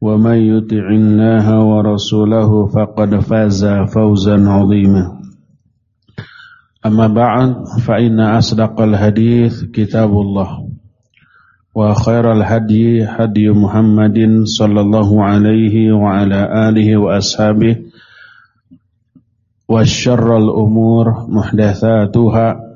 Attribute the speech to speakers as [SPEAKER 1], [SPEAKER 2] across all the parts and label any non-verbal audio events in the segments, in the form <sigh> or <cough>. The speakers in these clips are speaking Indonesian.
[SPEAKER 1] ومن يطع الله ورسوله فقد فاز فوزا عظيما. أما بعد فإن أصدق الحديث كتاب الله وخير الهدي هدي محمد صلى الله عليه وعلى آله وأصحابه والشر الأمور محدثاتها.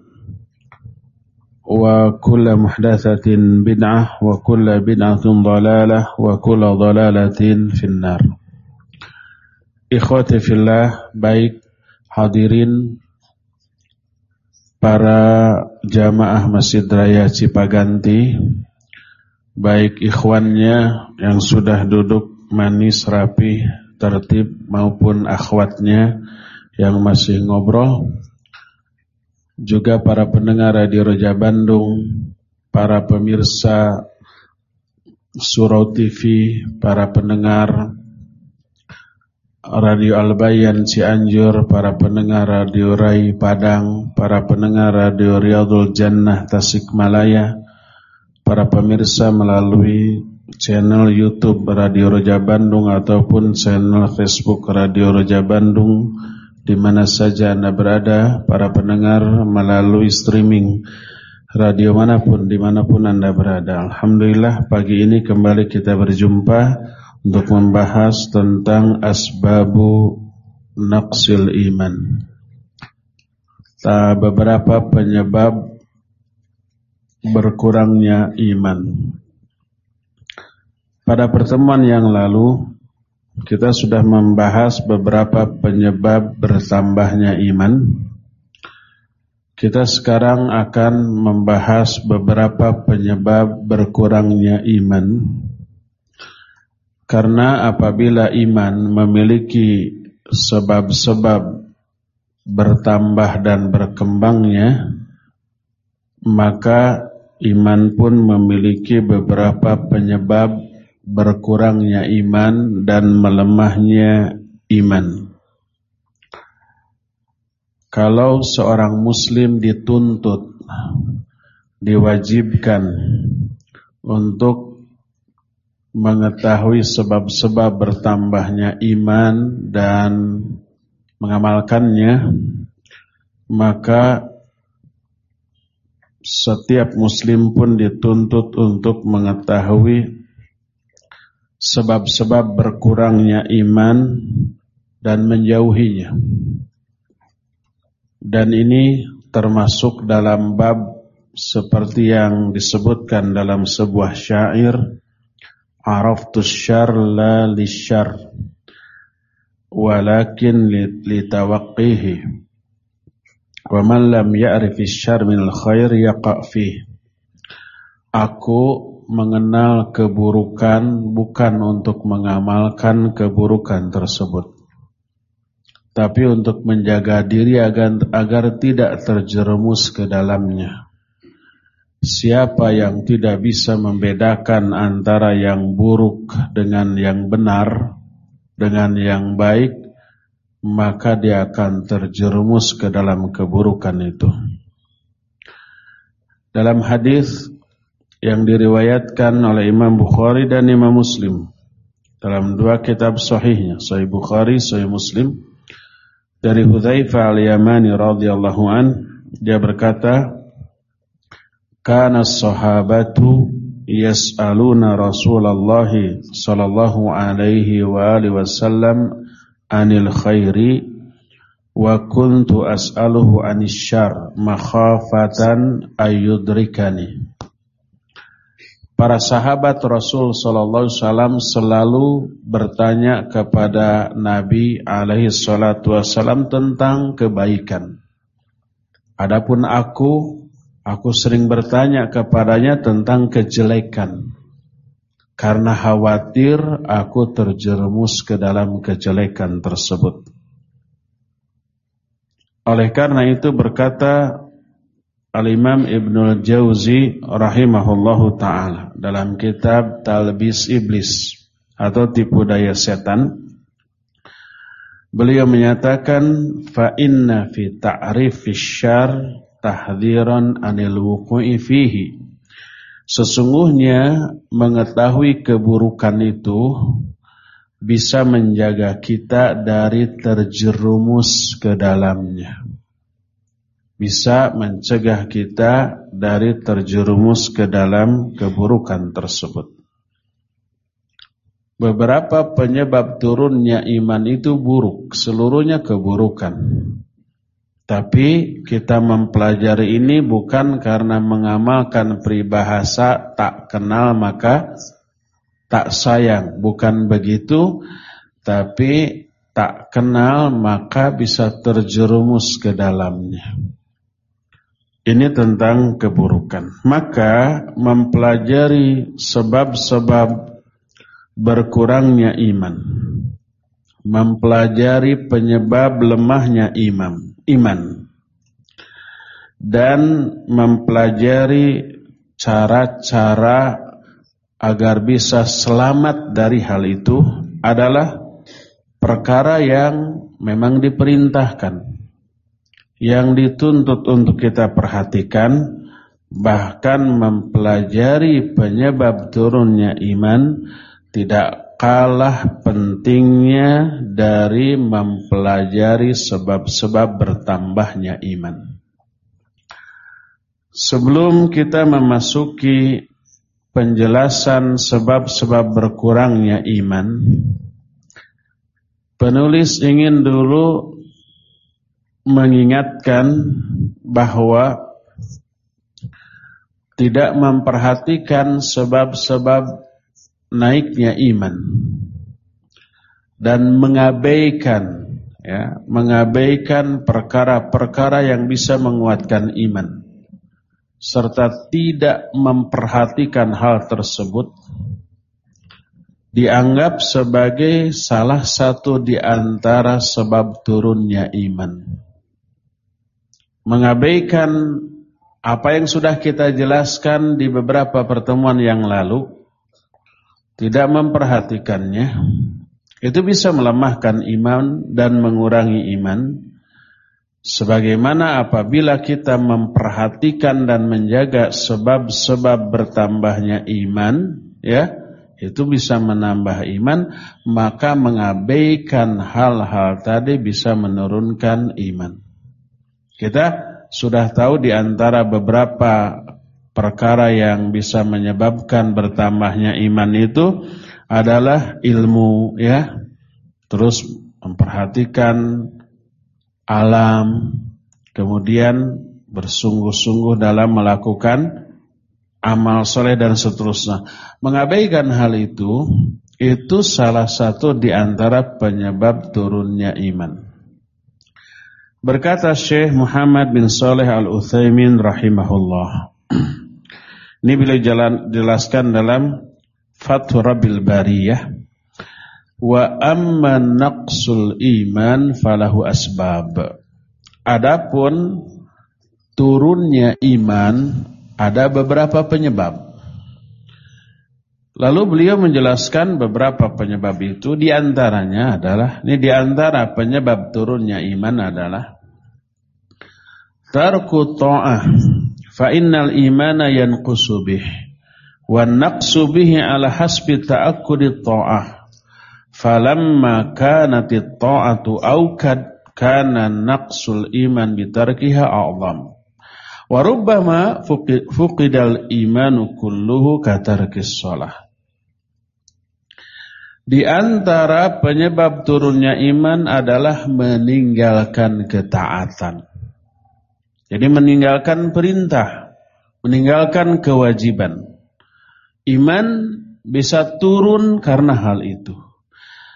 [SPEAKER 1] وكل محدثة بدعة وكل بدعة ضلالة وكل ضلالة في النار Ikhwati fillah baik hadirin para jamaah Masjid Raya Cipaganti baik ikhwannya yang sudah duduk manis rapi tertib maupun akhwatnya yang masih ngobrol juga para pendengar Radio Roja Bandung, para pemirsa Surau TV, para pendengar Radio Albayan Cianjur, para pendengar Radio Rai Padang, para pendengar Radio Riyadul Jannah Tasikmalaya, para pemirsa melalui channel YouTube Radio Roja Bandung ataupun channel Facebook Radio Roja Bandung di mana saja Anda berada, para pendengar melalui streaming radio mana pun, di mana pun Anda berada. Alhamdulillah pagi ini kembali kita berjumpa untuk membahas tentang asbabu naqsil iman. Beberapa penyebab berkurangnya iman. Pada pertemuan yang lalu kita sudah membahas beberapa penyebab bertambahnya iman. Kita sekarang akan membahas beberapa penyebab berkurangnya iman. Karena apabila iman memiliki sebab-sebab bertambah dan berkembangnya, maka iman pun memiliki beberapa penyebab berkurangnya iman dan melemahnya iman. Kalau seorang muslim dituntut, diwajibkan untuk mengetahui sebab-sebab bertambahnya iman dan mengamalkannya, maka setiap muslim pun dituntut untuk mengetahui sebab-sebab berkurangnya iman dan menjauhinya. Dan ini termasuk dalam bab seperti yang disebutkan dalam sebuah syair Araftus syar la lisyar walakin litawaqqihi wa man lam ya'rif syar min al-khair yaqa' fihi Aku mengenal keburukan bukan untuk mengamalkan keburukan tersebut tapi untuk menjaga diri agar, agar tidak terjerumus ke dalamnya. Siapa yang tidak bisa membedakan antara yang buruk dengan yang benar, dengan yang baik, maka dia akan terjerumus ke dalam keburukan itu. Dalam hadis yang diriwayatkan oleh Imam Bukhari dan Imam Muslim dalam dua kitab sahihnya, Sahih Bukhari, Sahih Muslim dari Hudzaifah al-Yamani radhiyallahu an, dia berkata, "Kana as-sahabatu yas'aluna Rasulullah sallallahu alaihi wa alihi wasallam anil khairi wa kuntu as'aluhu anis syarr makhafatan ayyudrikani." Para sahabat Rasul Sallallahu Wasallam selalu bertanya kepada Nabi Alaihi Wasallam tentang kebaikan. Adapun aku, aku sering bertanya kepadanya tentang kejelekan. Karena khawatir aku terjerumus ke dalam kejelekan tersebut. Oleh karena itu berkata Al-Imam Ibnul Jauzi rahimahullahu taala dalam kitab Talbis Iblis atau tipu daya setan. Beliau menyatakan fa inna fi ta'rifis syarr tahdhiran anil wuqu'i fihi. Sesungguhnya mengetahui keburukan itu bisa menjaga kita dari terjerumus ke dalamnya bisa mencegah kita dari terjerumus ke dalam keburukan tersebut. Beberapa penyebab turunnya iman itu buruk, seluruhnya keburukan. Tapi kita mempelajari ini bukan karena mengamalkan peribahasa tak kenal maka tak sayang, bukan begitu, tapi tak kenal maka bisa terjerumus ke dalamnya. Ini tentang keburukan. Maka mempelajari sebab-sebab berkurangnya iman. Mempelajari penyebab lemahnya imam, iman. Dan mempelajari cara-cara agar bisa selamat dari hal itu adalah perkara yang memang diperintahkan yang dituntut untuk kita perhatikan bahkan mempelajari penyebab turunnya iman tidak kalah pentingnya dari mempelajari sebab-sebab bertambahnya iman. Sebelum kita memasuki penjelasan sebab-sebab berkurangnya iman, penulis ingin dulu mengingatkan bahwa tidak memperhatikan sebab-sebab naiknya iman dan mengabaikan ya mengabaikan perkara-perkara yang bisa menguatkan iman serta tidak memperhatikan hal tersebut dianggap sebagai salah satu di antara sebab turunnya iman mengabaikan apa yang sudah kita jelaskan di beberapa pertemuan yang lalu, tidak memperhatikannya, itu bisa melemahkan iman dan mengurangi iman. Sebagaimana apabila kita memperhatikan dan menjaga sebab-sebab bertambahnya iman, ya, itu bisa menambah iman, maka mengabaikan hal-hal tadi bisa menurunkan iman. Kita sudah tahu di antara beberapa perkara yang bisa menyebabkan bertambahnya iman itu adalah ilmu ya. Terus memperhatikan alam, kemudian bersungguh-sungguh dalam melakukan amal soleh dan seterusnya. Mengabaikan hal itu, itu salah satu di antara penyebab turunnya iman. Berkata Syekh Muhammad bin Saleh Al-Utsaimin rahimahullah. Ini beliau jalan, jelaskan dalam Fathur Rabbil Bariyah. Wa amma naqsul iman falahu asbab. Adapun turunnya iman ada beberapa penyebab. Lalu beliau menjelaskan beberapa penyebab itu. Di antaranya adalah ini di antara penyebab turunnya iman adalah tarku ta'ah. Fa innal imana yanqusu bih. Wa naqsu bihi ala hasbi ta'akkudi ta'ah. Falamma kanat ta'atu aukad kana naqsul iman bitarkiha a'zam. Wa rubbama fuqidal imanu kulluhu katarkis shalah di antara penyebab turunnya iman adalah meninggalkan ketaatan. Jadi meninggalkan perintah, meninggalkan kewajiban. Iman bisa turun karena hal itu.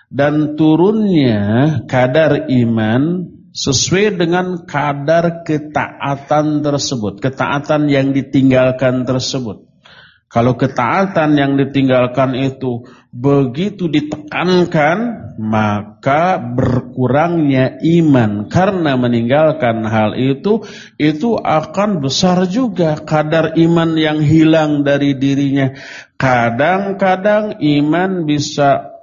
[SPEAKER 1] Dan turunnya kadar iman sesuai dengan kadar ketaatan tersebut, ketaatan yang ditinggalkan tersebut. Kalau ketaatan yang ditinggalkan itu begitu ditekankan, maka berkurangnya iman karena meninggalkan hal itu, itu akan besar juga kadar iman yang hilang dari dirinya. Kadang-kadang iman bisa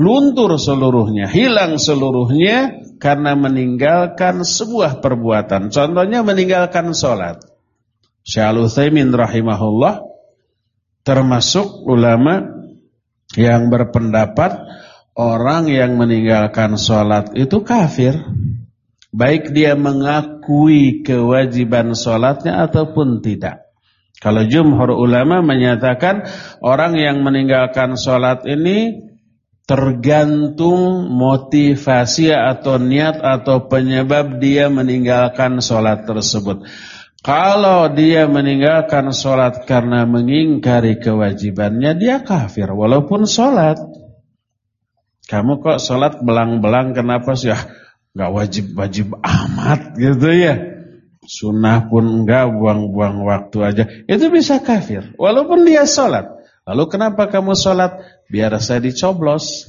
[SPEAKER 1] luntur seluruhnya, hilang seluruhnya karena meninggalkan sebuah perbuatan. Contohnya meninggalkan sholat. Syaikhul rahimahullah termasuk ulama yang berpendapat orang yang meninggalkan sholat itu kafir. Baik dia mengakui kewajiban sholatnya ataupun tidak. Kalau jumhur ulama menyatakan orang yang meninggalkan sholat ini tergantung motivasi atau niat atau penyebab dia meninggalkan sholat tersebut. Kalau dia meninggalkan sholat karena mengingkari kewajibannya, dia kafir walaupun sholat. Kamu kok sholat belang-belang kenapa sih? Ya, gak wajib-wajib amat gitu ya. Sunnah pun enggak, buang-buang waktu aja. Itu bisa kafir, walaupun dia sholat. Lalu kenapa kamu sholat? Biar saya dicoblos.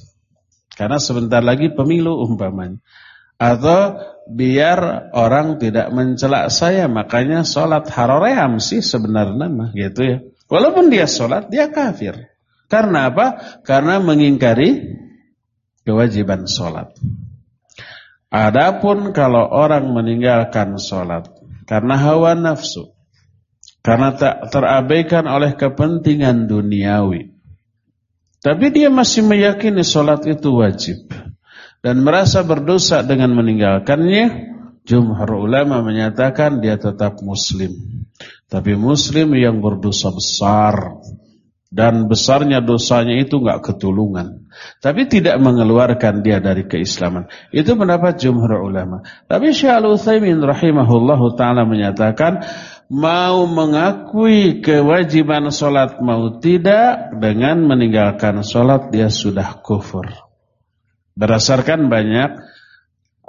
[SPEAKER 1] Karena sebentar lagi pemilu umpamanya. Atau biar orang tidak mencela saya makanya sholat haroream sih sebenarnya mah gitu ya. Walaupun dia sholat dia kafir. Karena apa? Karena mengingkari kewajiban sholat. Adapun kalau orang meninggalkan sholat karena hawa nafsu, karena tak terabaikan oleh kepentingan duniawi, tapi dia masih meyakini sholat itu wajib dan merasa berdosa dengan meninggalkannya, jumhur ulama menyatakan dia tetap muslim. Tapi muslim yang berdosa besar dan besarnya dosanya itu enggak ketulungan. Tapi tidak mengeluarkan dia dari keislaman. Itu pendapat jumhur ulama. Tapi Syekh Al-Utsaimin rahimahullahu taala menyatakan mau mengakui kewajiban solat mau tidak dengan meninggalkan solat dia sudah kufur. Berdasarkan banyak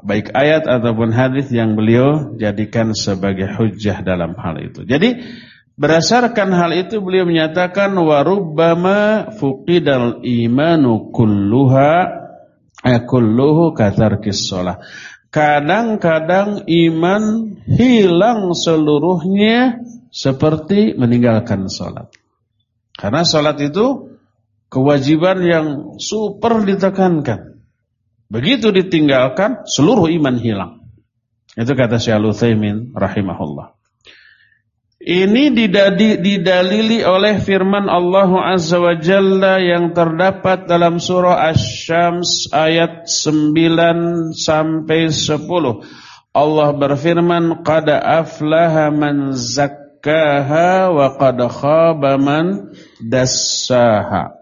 [SPEAKER 1] baik ayat ataupun hadis yang beliau jadikan sebagai hujjah dalam hal itu. Jadi berdasarkan hal itu beliau menyatakan warubbama fuqidal imanu kulluha eh, kulluhu katarkis shalah. Kadang-kadang iman hilang seluruhnya seperti meninggalkan salat. Karena salat itu kewajiban yang super ditekankan. Begitu ditinggalkan, seluruh iman hilang. Itu kata Syekh Al-Utsaimin rahimahullah. Ini didalili oleh firman Allah Azza wa Jalla yang terdapat dalam surah Asy-Syams ayat 9 sampai 10. Allah berfirman, "Qad aflaha man zakkaha wa qad khaba man dassaha."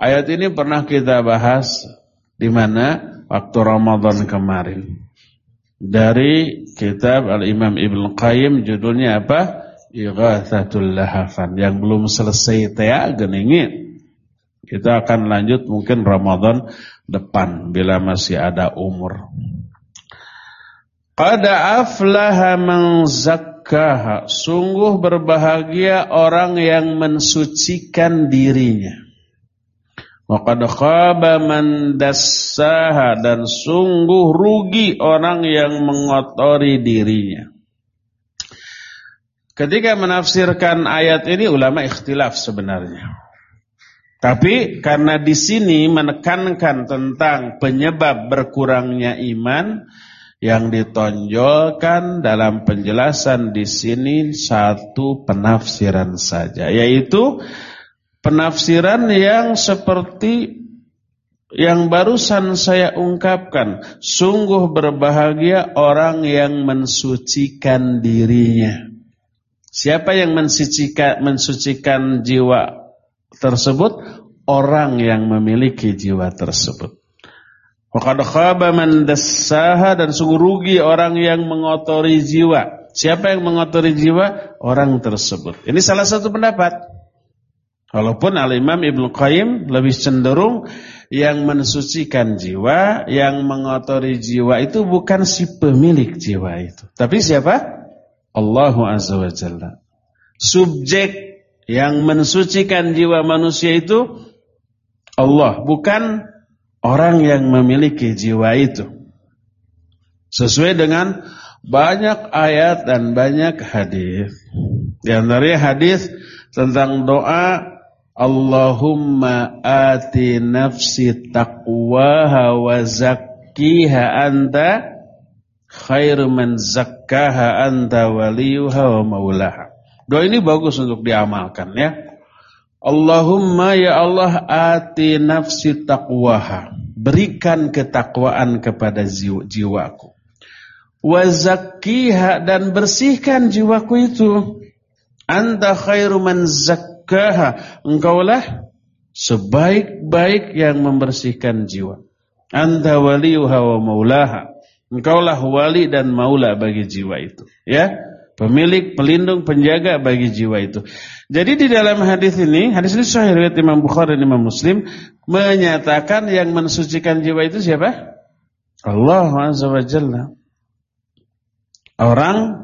[SPEAKER 1] Ayat ini pernah kita bahas di mana waktu Ramadan kemarin. Dari kitab Al-Imam Ibn Qayyim judulnya apa? Ighathatul Lahafan yang belum selesai tea geningin. Kita akan lanjut mungkin Ramadan depan bila masih ada umur. Qada aflaha man zakkaha. Sungguh berbahagia orang yang mensucikan dirinya. Waqad khaba man dassaha dan sungguh rugi orang yang mengotori dirinya. Ketika menafsirkan ayat ini ulama ikhtilaf sebenarnya. Tapi karena di sini menekankan tentang penyebab berkurangnya iman yang ditonjolkan dalam penjelasan di sini satu penafsiran saja yaitu penafsiran yang seperti yang barusan saya ungkapkan sungguh berbahagia orang yang mensucikan dirinya siapa yang mensucikan mensucikan jiwa tersebut orang yang memiliki jiwa tersebut. Waqad khaba man dassaha dan sungguh rugi orang yang mengotori jiwa. Siapa yang mengotori jiwa? Orang tersebut. Ini salah satu pendapat. Walaupun Al-Imam Ibnu Qayyim lebih cenderung yang mensucikan jiwa, yang mengotori jiwa itu bukan si pemilik jiwa itu. Tapi siapa? Allahu Azza wa Jalla. Subjek yang mensucikan jiwa manusia itu Allah, bukan orang yang memiliki jiwa itu. Sesuai dengan banyak ayat dan banyak hadis. Di antaranya hadis tentang doa Allahumma ati nafsi taqwaha wa zakkiha anta khairu man zakkaha anta waliyuha wa maulaha. Doa ini bagus untuk diamalkan ya. Allahumma ya Allah ati nafsi taqwaha. Berikan ketakwaan kepada jiwaku. Wazakkiha dan bersihkan jiwaku itu. Anta khairu man zakkaha. Engkaulah sebaik-baik yang membersihkan jiwa. Anta waliyuha wa maulaha. Engkaulah wali dan maula bagi jiwa itu. Ya pemilik, pelindung, penjaga bagi jiwa itu. Jadi di dalam hadis ini, hadis ini sahih riwayat Imam Bukhari dan Imam Muslim menyatakan yang mensucikan jiwa itu siapa? Allah Azza wa Jalla. Orang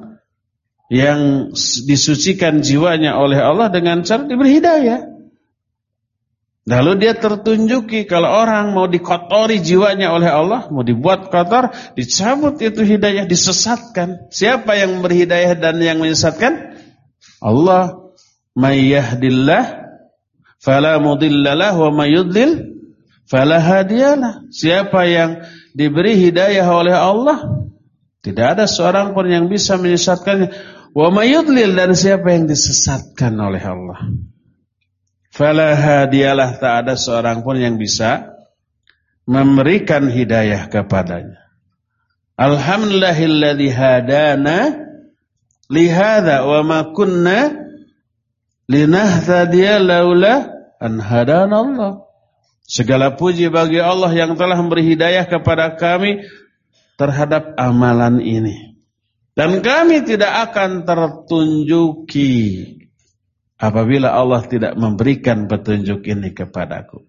[SPEAKER 1] yang disucikan jiwanya oleh Allah dengan cara diberi hidayah. Lalu dia tertunjuki kalau orang mau dikotori jiwanya oleh Allah, mau dibuat kotor, dicabut itu hidayah, disesatkan. Siapa yang berhidayah dan yang menyesatkan? Allah. Mayyahdillah fala mudhillalah wa mayyudlil fala hadiyalah. Siapa yang diberi hidayah oleh Allah, tidak ada seorang pun yang bisa menyesatkannya. Wa mayyudlil dan siapa yang disesatkan oleh Allah. Fala hadiyalah tak ada seorang pun yang bisa memberikan hidayah kepadanya. Alhamdulillahilladzi hadana lihada wa ma kunna linahtadiya laula an hadana Allah. Segala puji bagi Allah yang telah memberi hidayah kepada kami terhadap amalan ini. Dan kami tidak akan tertunjuki apabila Allah tidak memberikan petunjuk ini kepadaku.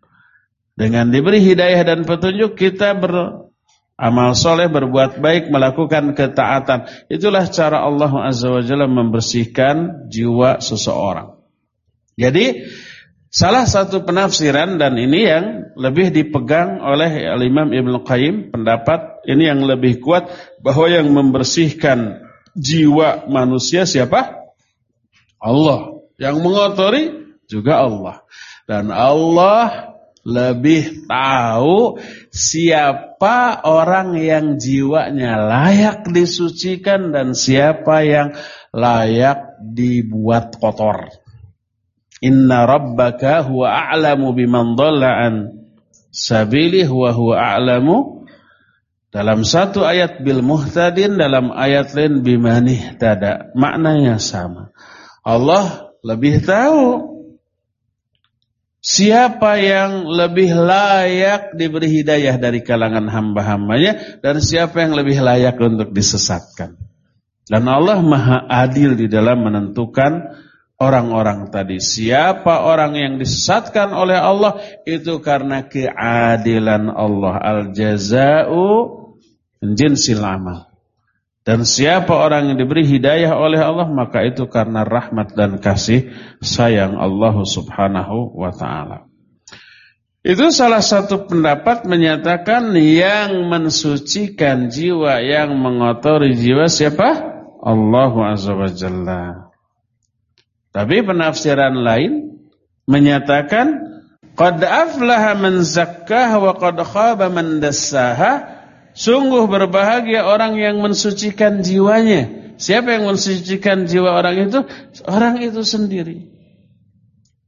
[SPEAKER 1] Dengan diberi hidayah dan petunjuk kita beramal soleh, berbuat baik, melakukan ketaatan. Itulah cara Allah Azza wa Jalla membersihkan jiwa seseorang. Jadi salah satu penafsiran dan ini yang lebih dipegang oleh Imam Ibn Qayyim pendapat ini yang lebih kuat bahwa yang membersihkan jiwa manusia siapa? Allah. Yang mengotori juga Allah. Dan Allah lebih tahu siapa orang yang jiwanya layak disucikan dan siapa yang layak dibuat kotor. Inna rabbaka huwa a'lamu biman dhalla an sabilih wa huwa a'lamu dalam satu ayat bil muhtadin dalam ayat lain bimanih tada maknanya sama. Allah lebih tahu siapa yang lebih layak diberi hidayah dari kalangan hamba-hambanya dan siapa yang lebih layak untuk disesatkan. Dan Allah maha adil di dalam menentukan orang-orang tadi. Siapa orang yang disesatkan oleh Allah itu karena keadilan Allah. Al-jaza'u jinsil amal. Dan siapa orang yang diberi hidayah oleh Allah maka itu karena rahmat dan kasih sayang Allah Subhanahu wa taala. Itu salah satu pendapat menyatakan yang mensucikan jiwa, yang mengotori jiwa siapa? Allah Azza wa. Tapi penafsiran lain menyatakan Qad aflaha man zakkaha wa qad khaba man dassaha. Sungguh berbahagia orang yang mensucikan jiwanya. Siapa yang mensucikan jiwa orang itu? Orang itu sendiri.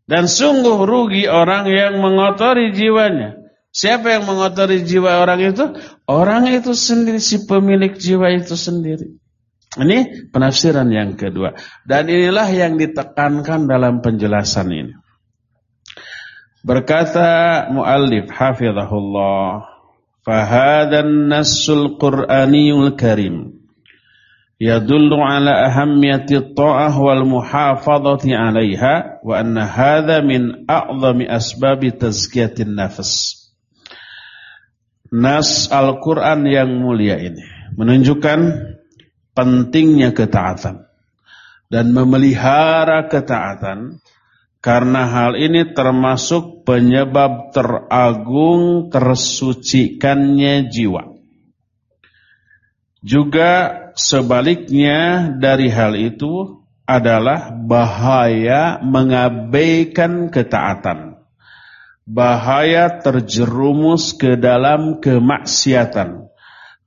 [SPEAKER 1] Dan sungguh rugi orang yang mengotori jiwanya. Siapa yang mengotori jiwa orang itu? Orang itu sendiri, si pemilik jiwa itu sendiri. Ini penafsiran yang kedua. Dan inilah yang ditekankan dalam penjelasan ini. Berkata muallif hafizahullah, "Fahadan nassul Qur'aniyul Karim yadullu ala ahammiyati ta'ah wal muhafadhati 'alayha wa anna hadha min a'zami asbabi tazkiyatin nafs." Nas Al-Qur'an yang mulia ini menunjukkan pentingnya ketaatan dan memelihara ketaatan karena hal ini termasuk penyebab teragung tersucikannya jiwa. Juga sebaliknya dari hal itu adalah bahaya mengabaikan ketaatan. Bahaya terjerumus ke dalam kemaksiatan.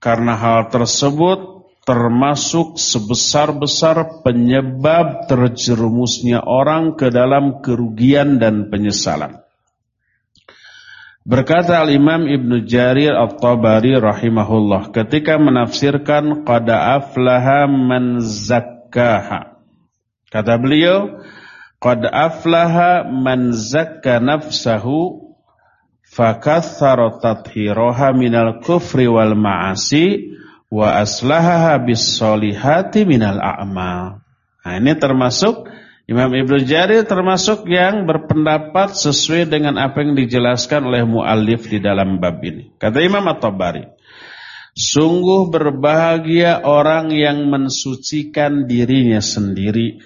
[SPEAKER 1] Karena hal tersebut termasuk sebesar-besar penyebab terjerumusnya orang ke dalam kerugian dan penyesalan. Berkata Al-Imam Ibn Jarir At-Tabari rahimahullah ketika menafsirkan qada aflaha man zakkaha. Kata beliau, qad aflaha man zakka nafsahu fakaththara minal kufri wal ma'asi wa aslahaha bis solihati minal a'mal. Nah, ini termasuk Imam Ibnu Jarir termasuk yang berpendapat sesuai dengan apa yang dijelaskan oleh muallif di dalam bab ini. Kata Imam At-Tabari, sungguh berbahagia orang yang mensucikan dirinya sendiri.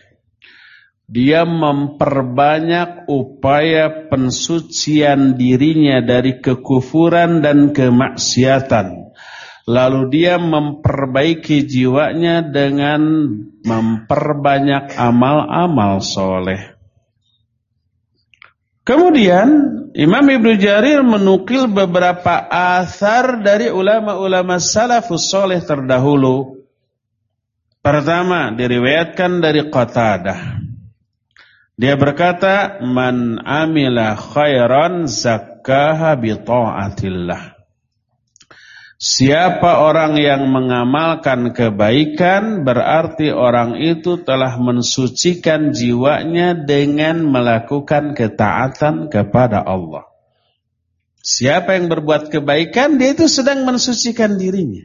[SPEAKER 1] Dia memperbanyak upaya pensucian dirinya dari kekufuran dan kemaksiatan Lalu dia memperbaiki jiwanya dengan memperbanyak amal-amal soleh. Kemudian Imam Ibnu Jarir menukil beberapa asar dari ulama-ulama salafus soleh terdahulu. Pertama diriwayatkan dari Qatadah. Dia berkata, "Man amila khairan zakkaha bi ta'atillah." Siapa orang yang mengamalkan kebaikan berarti orang itu telah mensucikan jiwanya dengan melakukan ketaatan kepada Allah. Siapa yang berbuat kebaikan dia itu sedang mensucikan dirinya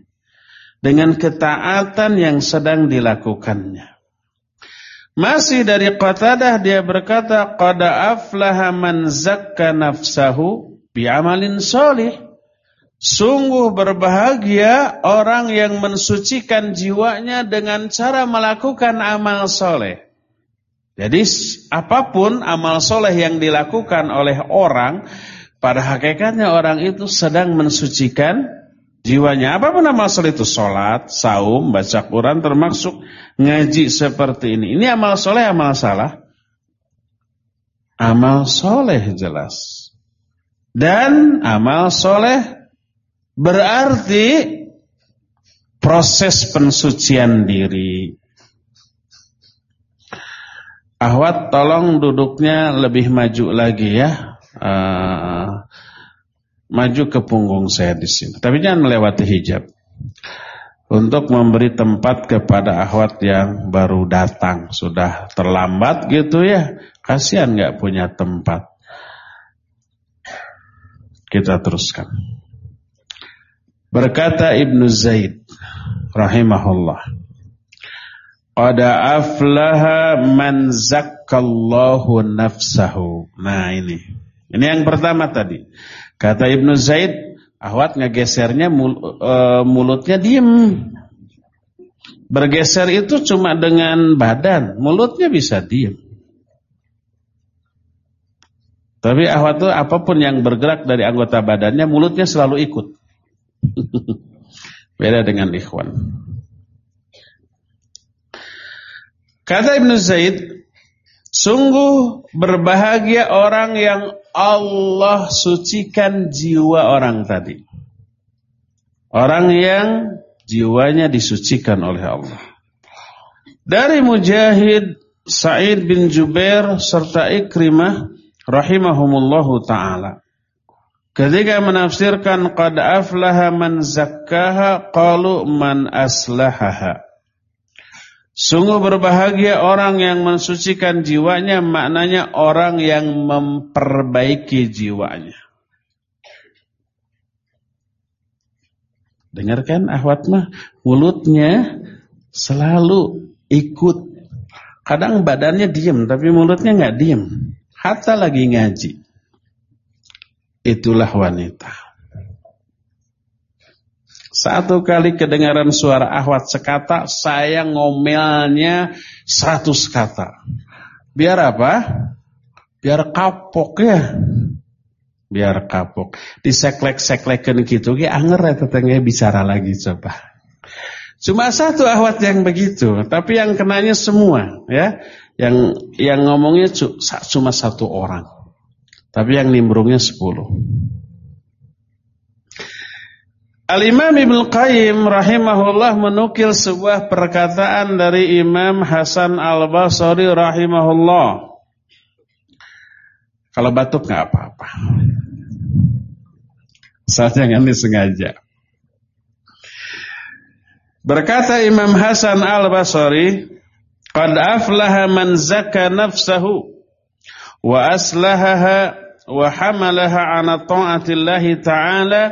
[SPEAKER 1] dengan ketaatan yang sedang dilakukannya. Masih dari Qatadah dia berkata qada aflaha man zakka nafsahu bi amalin solih Sungguh berbahagia orang yang mensucikan jiwanya dengan cara melakukan amal soleh. Jadi apa pun amal soleh yang dilakukan oleh orang, pada hakikatnya orang itu sedang mensucikan jiwanya. Apa pun amal soleh itu, sholat, saum, baca Quran, termasuk ngaji seperti ini. Ini amal soleh, amal salah? Amal soleh jelas. Dan amal soleh Berarti proses pensucian diri. Ahwat tolong duduknya lebih maju lagi ya. Uh, maju ke punggung saya di sini. Tapi jangan melewati hijab. Untuk memberi tempat kepada ahwat yang baru datang. Sudah terlambat gitu ya. Kasihan nggak punya tempat. Kita teruskan. Berkata Ibnu Zaid rahimahullah. Qad aflaha man zakkallahu nafsahu. Nah ini. Ini yang pertama tadi. Kata Ibnu Zaid, ahwat ngegesernya mul, uh, mulutnya diem. Bergeser itu cuma dengan badan, mulutnya bisa diem. Tapi ahwat itu apa pun yang bergerak dari anggota badannya, mulutnya selalu ikut. <laughs> Beda dengan ikhwan. Kata Ibn Zaid, Sungguh berbahagia orang yang Allah sucikan jiwa orang tadi. Orang yang jiwanya disucikan oleh Allah. Dari Mujahid, Sa'id bin Jubair serta Ikrimah rahimahumullahu taala. Ketika menafsirkan qad aflaha man zakkaha qalu man aslahaha. Sungguh berbahagia orang yang mensucikan jiwanya maknanya orang yang memperbaiki jiwanya. Dengarkan ahwat mah mulutnya selalu ikut. Kadang badannya diem tapi mulutnya nggak diem. Hatta lagi ngaji. Itulah wanita. Satu kali kedengaran suara ahwat sekata, saya ngomelnya seratus kata. Biar apa? Biar kapok ya. Biar kapok. Diseklek-seklekan gitu, ya anger ya tetangga bicara lagi coba. Cuma satu ahwat yang begitu, tapi yang kenanya semua ya. Yang yang ngomongnya cuma satu orang. Tapi yang nimbrungnya sepuluh. Al-Imam Ibn Qayyim rahimahullah menukil sebuah perkataan dari Imam Hasan Al-Basri rahimahullah. Kalau batuk nggak apa-apa. Saya jangan disengaja. Berkata Imam Hasan Al-Basri, Qad aflaha man zaka nafsahu wa aslahaha wa hamalaha ala ta'atillahi ta'ala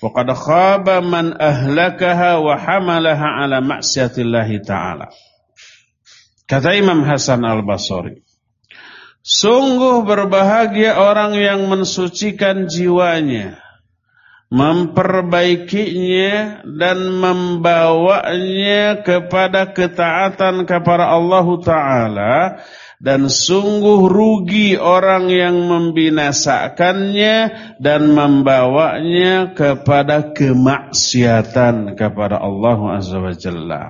[SPEAKER 1] wa qad khaba man ahlakaha wa hamalaha ala maksiatillahi ta'ala. Kata Imam Hasan Al-Basri, Sungguh berbahagia orang yang mensucikan jiwanya memperbaikinya dan membawanya kepada ketaatan kepada Allah Ta'ala dan sungguh rugi orang yang membinasakannya dan membawanya kepada kemaksiatan kepada Allah Azza wa Jalla.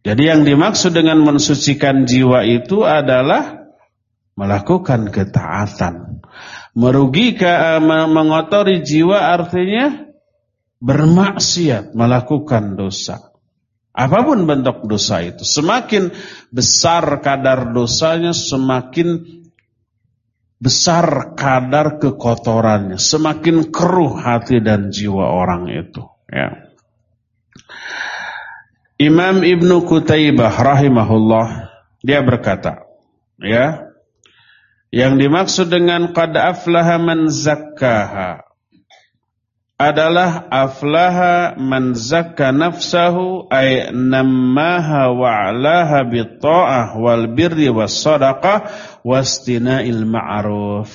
[SPEAKER 1] Jadi yang dimaksud dengan mensucikan jiwa itu adalah melakukan ketaatan merugikan mengotori jiwa artinya bermaksiat, melakukan dosa. Apa pun bentuk dosa itu, semakin besar kadar dosanya, semakin besar kadar kekotorannya, semakin keruh hati dan jiwa orang itu. Ya. Imam Ibnu Kutaibah rahimahullah dia berkata, ya, yang dimaksud dengan qad aflaha man zakkaha adalah aflaha man zakka nafsahu ay nammaha wa'alaha bitta'ah wal birri was sadaqah wastina'il ma'ruf.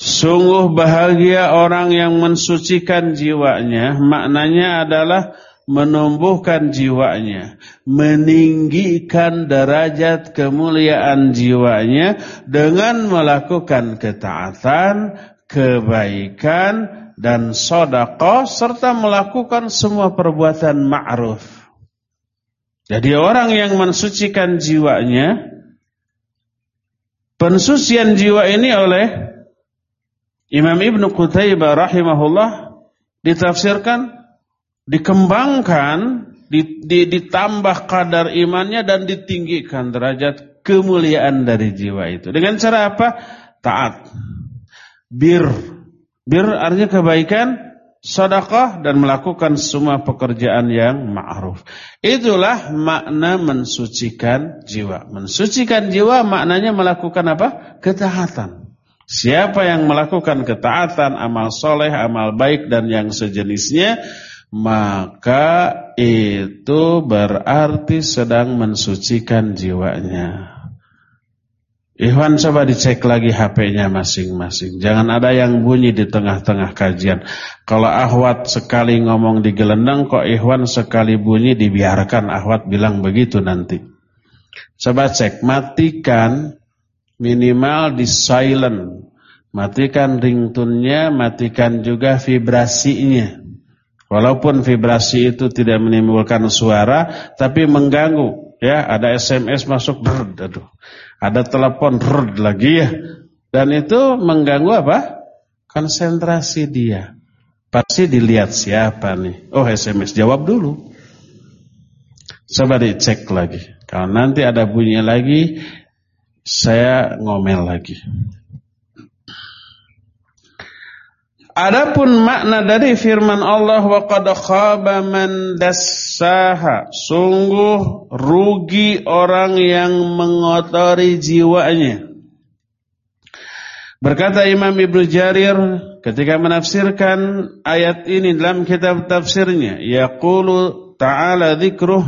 [SPEAKER 1] Sungguh bahagia orang yang mensucikan jiwanya, maknanya adalah menumbuhkan jiwanya, meninggikan derajat kemuliaan jiwanya dengan melakukan ketaatan, kebaikan, dan sodako serta melakukan semua perbuatan ma'ruf. Jadi orang yang mensucikan jiwanya, pensucian jiwa ini oleh Imam Ibn Qutaibah rahimahullah ditafsirkan dikembangkan, ditambah kadar imannya dan ditinggikan derajat kemuliaan dari jiwa itu. Dengan cara apa? Taat. Bir. Bir artinya kebaikan, sedekah dan melakukan semua pekerjaan yang ma'ruf. Itulah makna mensucikan jiwa. Mensucikan jiwa maknanya melakukan apa? Ketaatan. Siapa yang melakukan ketaatan, amal soleh, amal baik dan yang sejenisnya maka itu berarti sedang mensucikan jiwanya. Ikhwan coba dicek lagi HP-nya masing-masing. Jangan ada yang bunyi di tengah-tengah kajian. Kalau Ahwat sekali ngomong di gelendang, kok Ikhwan sekali bunyi dibiarkan Ahwat bilang begitu nanti. Coba cek, matikan minimal di silent. Matikan ringtone-nya, matikan juga vibrasinya. Walaupun vibrasi itu tidak menimbulkan suara, tapi mengganggu. Ya, ada SMS masuk, brrd, aduh. Ada telepon brrd lagi ya. Dan itu mengganggu apa? Konsentrasi dia. Pasti dilihat siapa nih. Oh, SMS jawab dulu. Coba dicek lagi. Kalau nanti ada bunyi lagi, saya ngomel lagi. Adapun makna dari firman Allah wa qad khaba man dassaha. Sungguh rugi orang yang mengotori jiwanya. Berkata Imam Ibnu Jarir ketika menafsirkan ayat ini dalam kitab tafsirnya yaqulu ta'ala dzikruh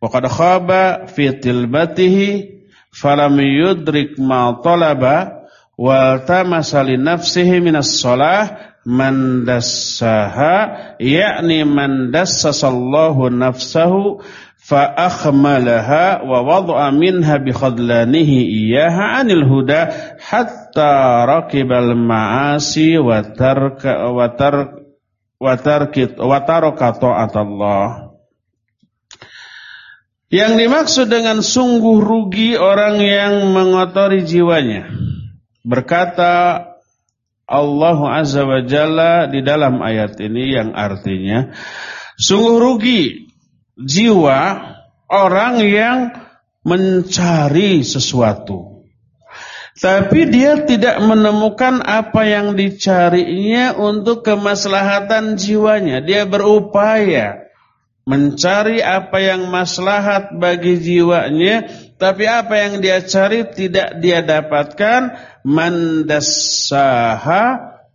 [SPEAKER 1] wa qad khaba fi tilbatihi falam yudrik ma talaba wal tamasa li nafsihi minas salah man dassaha yakni man dassasallahu nafsahu fa akhmalaha wa wada'a minha bi khadlanihi iyyaha 'anil huda hatta raqibal ma'asi wa tarka wa tar wa tarkit wa taraka yang dimaksud dengan sungguh rugi orang yang mengotori jiwanya Berkata Allah Azza wa Jalla di dalam ayat ini yang artinya sungguh rugi jiwa orang yang mencari sesuatu. Tapi dia tidak menemukan apa yang dicarinya untuk kemaslahatan jiwanya. Dia berupaya mencari apa yang maslahat bagi jiwanya, tapi apa yang dia cari tidak dia dapatkan mandasaha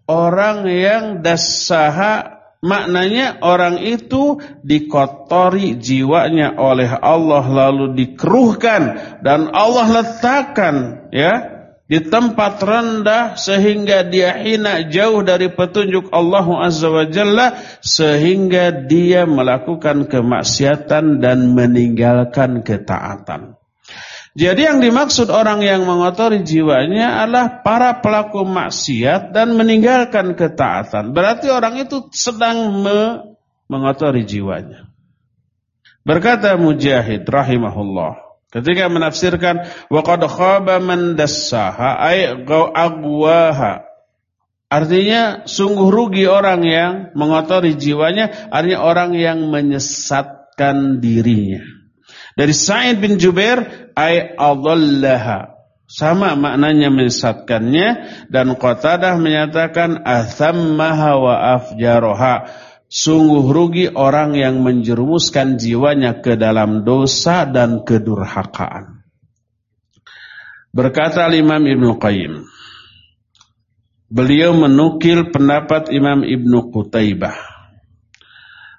[SPEAKER 1] orang yang dasaha maknanya orang itu dikotori jiwanya oleh Allah lalu dikeruhkan dan Allah letakkan ya di tempat rendah sehingga dia hina jauh dari petunjuk Allah Azza wa Jalla sehingga dia melakukan kemaksiatan dan meninggalkan ketaatan. Jadi yang dimaksud orang yang mengotori jiwanya adalah para pelaku maksiat dan meninggalkan ketaatan. Berarti orang itu sedang me mengotori jiwanya. Berkata Mujahid rahimahullah ketika menafsirkan wa qad khaba man dassaha ay Artinya sungguh rugi orang yang mengotori jiwanya, artinya orang yang menyesatkan dirinya. Dari Sa'id bin Jubair ay adallaha. Sama maknanya menyesatkannya dan Qatadah menyatakan athammaha wa afjaroha. Sungguh rugi orang yang menjerumuskan jiwanya ke dalam dosa dan kedurhakaan. Berkata Imam Ibn Qayyim. Beliau menukil pendapat Imam Ibn Qutaibah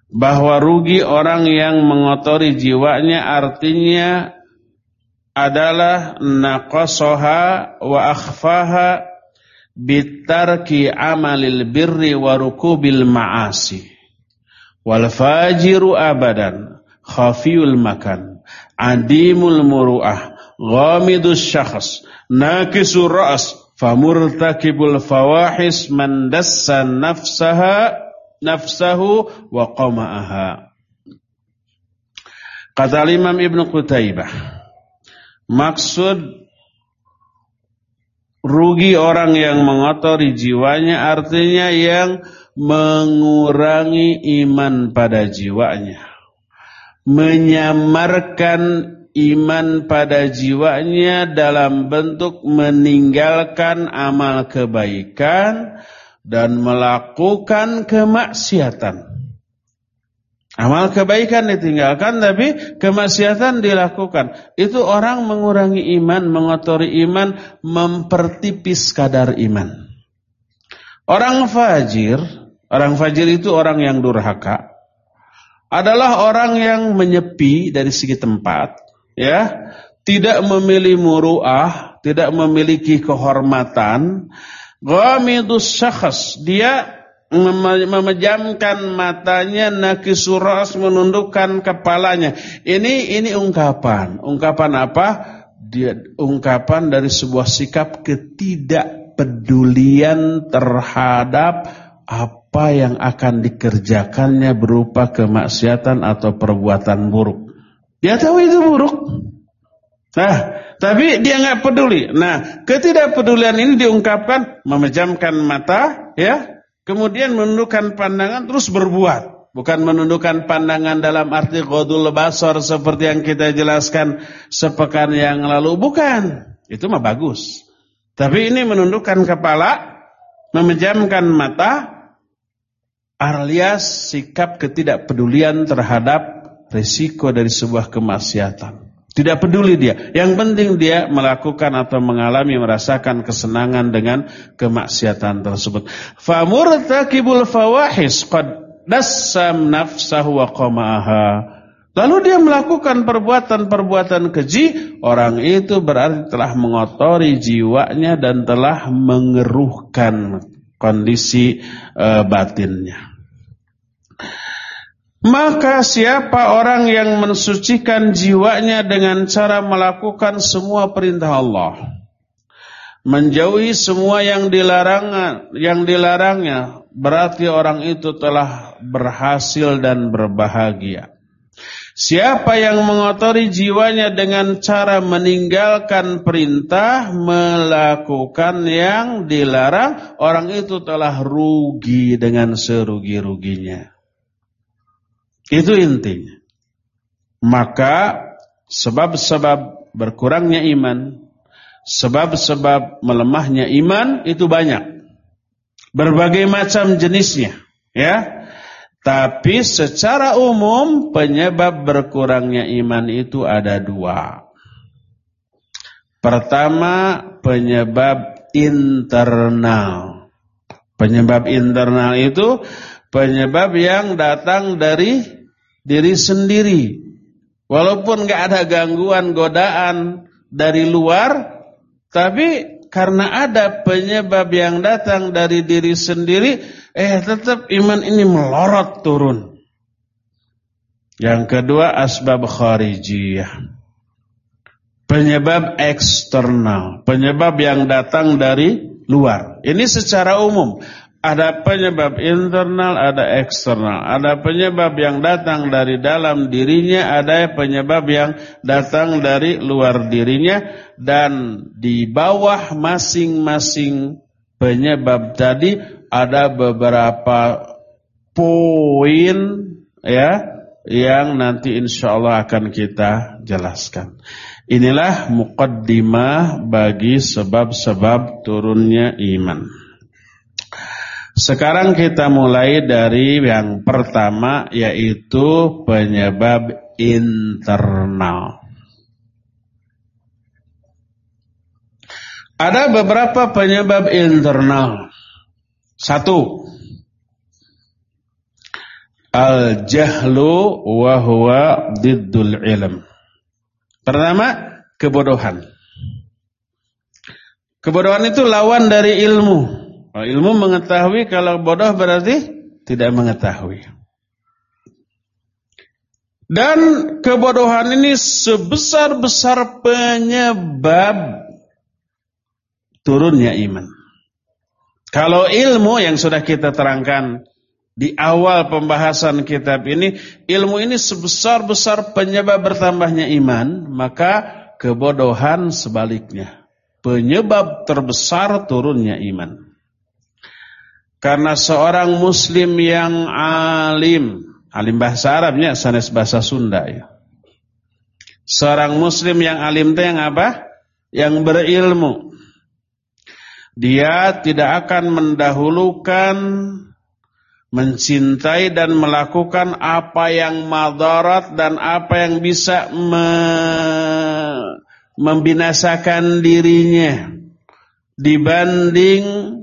[SPEAKER 1] bahwa rugi orang yang mengotori jiwanya artinya adalah naqasaha wa akhfaha bitarki amalil birri wa rukubil ma'asi. Wal fajiru abadan khafiyul makan adimul muru'ah ghamidus syakhs nakisur ra's famurtakibul fawahis man dassa nafsaha nafsahu wa qama'aha. Kata Imam Ibn Qutaibah, maksud rugi orang yang mengotori jiwanya artinya yang mengurangi iman pada jiwanya. Menyamarkan iman pada jiwanya dalam bentuk meninggalkan amal kebaikan, dan melakukan kemaksiatan. Amal kebaikan ditinggalkan tapi kemaksiatan dilakukan. Itu orang mengurangi iman, mengotori iman, mempertipis kadar iman. Orang fajir, orang fajir itu orang yang durhaka. Adalah orang yang menyepi dari segi tempat, ya, tidak memilih muruah, tidak memiliki kehormatan, Ghamidus syakhs. Dia memejamkan matanya nakisuras menundukkan kepalanya. Ini ini ungkapan. Ungkapan apa? Dia ungkapan dari sebuah sikap ketidakpedulian terhadap apa yang akan dikerjakannya berupa kemaksiatan atau perbuatan buruk. Dia tahu itu buruk. Nah, tapi dia nggak peduli. Nah, ketidakpedulian ini diungkapkan memejamkan mata, ya, kemudian menundukkan pandangan terus berbuat. Bukan menundukkan pandangan dalam arti godul basar seperti yang kita jelaskan sepekan yang lalu. Bukan. Itu mah bagus. Tapi ini menundukkan kepala, memejamkan mata, alias sikap ketidakpedulian terhadap risiko dari sebuah kemaksiatan. Tidak peduli dia. Yang penting dia melakukan atau mengalami merasakan kesenangan dengan kemaksiatan tersebut. Famurtakibul fawahis qad dassam nafsahu wa qamaha. Lalu dia melakukan perbuatan-perbuatan keji, orang itu berarti telah mengotori jiwanya dan telah mengeruhkan kondisi uh, batinnya. Maka siapa orang yang mensucikan jiwanya dengan cara melakukan semua perintah Allah, menjauhi semua yang dilarang, yang dilarangnya, berarti orang itu telah berhasil dan berbahagia. Siapa yang mengotori jiwanya dengan cara meninggalkan perintah, melakukan yang dilarang, orang itu telah rugi dengan serugi-ruginya. Itu intinya. Maka sebab-sebab berkurangnya iman, sebab-sebab melemahnya iman itu banyak. Berbagai macam jenisnya, ya. Tapi secara umum penyebab berkurangnya iman itu ada dua. Pertama penyebab internal. Penyebab internal itu penyebab yang datang dari diri sendiri. Walaupun nggak ada gangguan, godaan dari luar, tapi karena ada penyebab yang datang dari diri sendiri, eh tetap iman ini melorot turun. Yang kedua asbab kharijiyah. Penyebab eksternal, penyebab yang datang dari luar. Ini secara umum. Ada penyebab internal, ada eksternal. Ada penyebab yang datang dari dalam dirinya, ada penyebab yang datang dari luar dirinya. Dan di bawah masing-masing penyebab tadi ada beberapa poin ya yang nanti insya Allah akan kita jelaskan. Inilah mukaddimah bagi sebab-sebab turunnya iman. Sekarang kita mulai dari yang pertama yaitu penyebab internal. Ada beberapa penyebab internal. Satu, al-jahlu wa huwa diddul ilm. Pertama, kebodohan. Kebodohan itu lawan dari ilmu. Oh, ilmu mengetahui kalau bodoh berarti tidak mengetahui. Dan kebodohan ini sebesar-besar penyebab turunnya iman. Kalau ilmu yang sudah kita terangkan di awal pembahasan kitab ini, ilmu ini sebesar-besar penyebab bertambahnya iman, maka kebodohan sebaliknya. Penyebab terbesar turunnya iman. Karena seorang muslim yang alim, alim bahasa Arabnya sanes bahasa Sunda ya. Seorang muslim yang alim itu yang apa? Yang berilmu. Dia tidak akan mendahulukan mencintai dan melakukan apa yang madarat dan apa yang bisa me membinasakan dirinya dibanding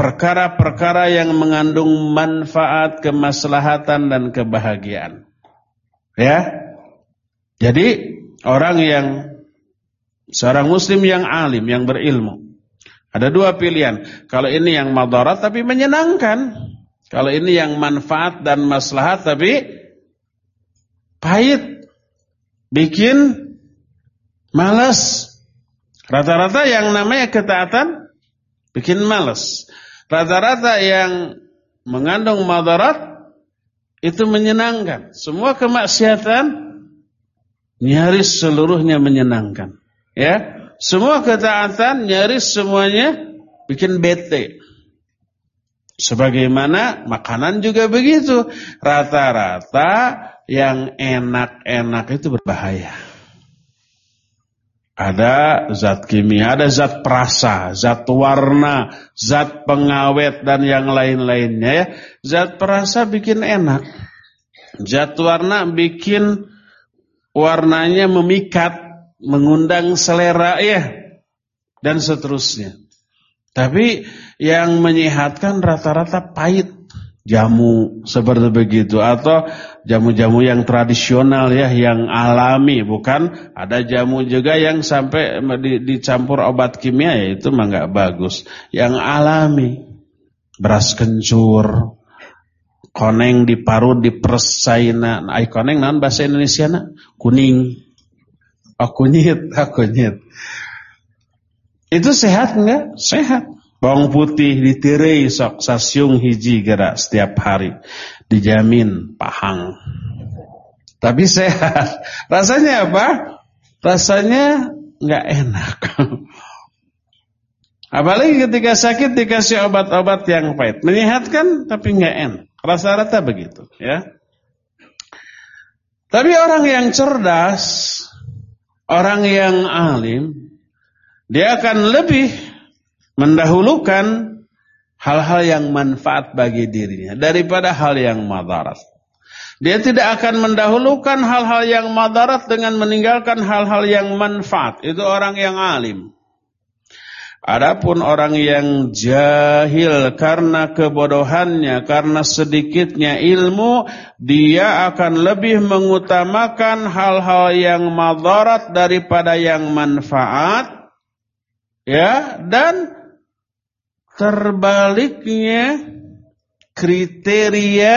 [SPEAKER 1] perkara-perkara yang mengandung manfaat, kemaslahatan dan kebahagiaan. Ya. Jadi orang yang seorang muslim yang alim, yang berilmu. Ada dua pilihan. Kalau ini yang madarat tapi menyenangkan. Kalau ini yang manfaat dan maslahat tapi pahit. Bikin malas. Rata-rata yang namanya ketaatan bikin malas. Rata-rata yang mengandung madarat itu menyenangkan. Semua kemaksiatan nyaris seluruhnya menyenangkan. Ya, semua ketaatan nyaris semuanya bikin bete. Sebagaimana makanan juga begitu. Rata-rata yang enak-enak itu berbahaya. Ada zat kimia, ada zat perasa, zat warna, zat pengawet dan yang lain-lainnya ya. Zat perasa bikin enak. Zat warna bikin warnanya memikat mengundang selera ya dan seterusnya. Tapi yang menyehatkan rata-rata pahit jamu seperti begitu atau jamu-jamu yang tradisional ya yang alami bukan ada jamu juga yang sampai dicampur obat kimia ya itu mah nggak bagus yang alami beras kencur koneng diparut diperes saina ai koneng non bahasa Indonesia na kuning Oh kunyit, <laughs> oh kunyit. Itu sehat enggak? Sehat. Bawang putih ditirai sok sasiung hiji gerak setiap hari. Dijamin pahang. Tapi sehat. <laughs> Rasanya apa? Rasanya enggak enak. <laughs> Apalagi ketika sakit dikasih obat-obat yang pahit. Menyehatkan tapi enggak enak. Rasa-rata begitu. ya. Tapi orang yang cerdas orang yang alim dia akan lebih mendahulukan hal-hal yang manfaat bagi dirinya daripada hal yang madarat. Dia tidak akan mendahulukan hal-hal yang madarat dengan meninggalkan hal-hal yang manfaat. Itu orang yang alim. Adapun orang yang jahil karena kebodohannya, karena sedikitnya ilmu, dia akan lebih mengutamakan hal-hal yang madarat daripada yang manfaat. Ya, dan terbaliknya kriteria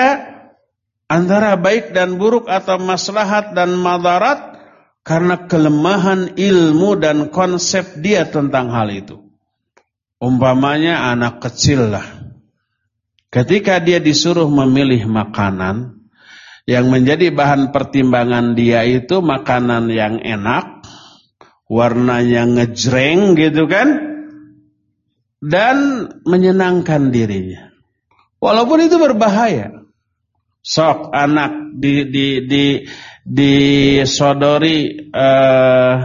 [SPEAKER 1] antara baik dan buruk atau maslahat dan madarat karena kelemahan ilmu dan konsep dia tentang hal itu. Umpamanya anak kecil lah. Ketika dia disuruh memilih makanan, yang menjadi bahan pertimbangan dia itu makanan yang enak, warnanya ngejreng gitu kan, dan menyenangkan dirinya. Walaupun itu berbahaya. Sok anak di di di disodori uh,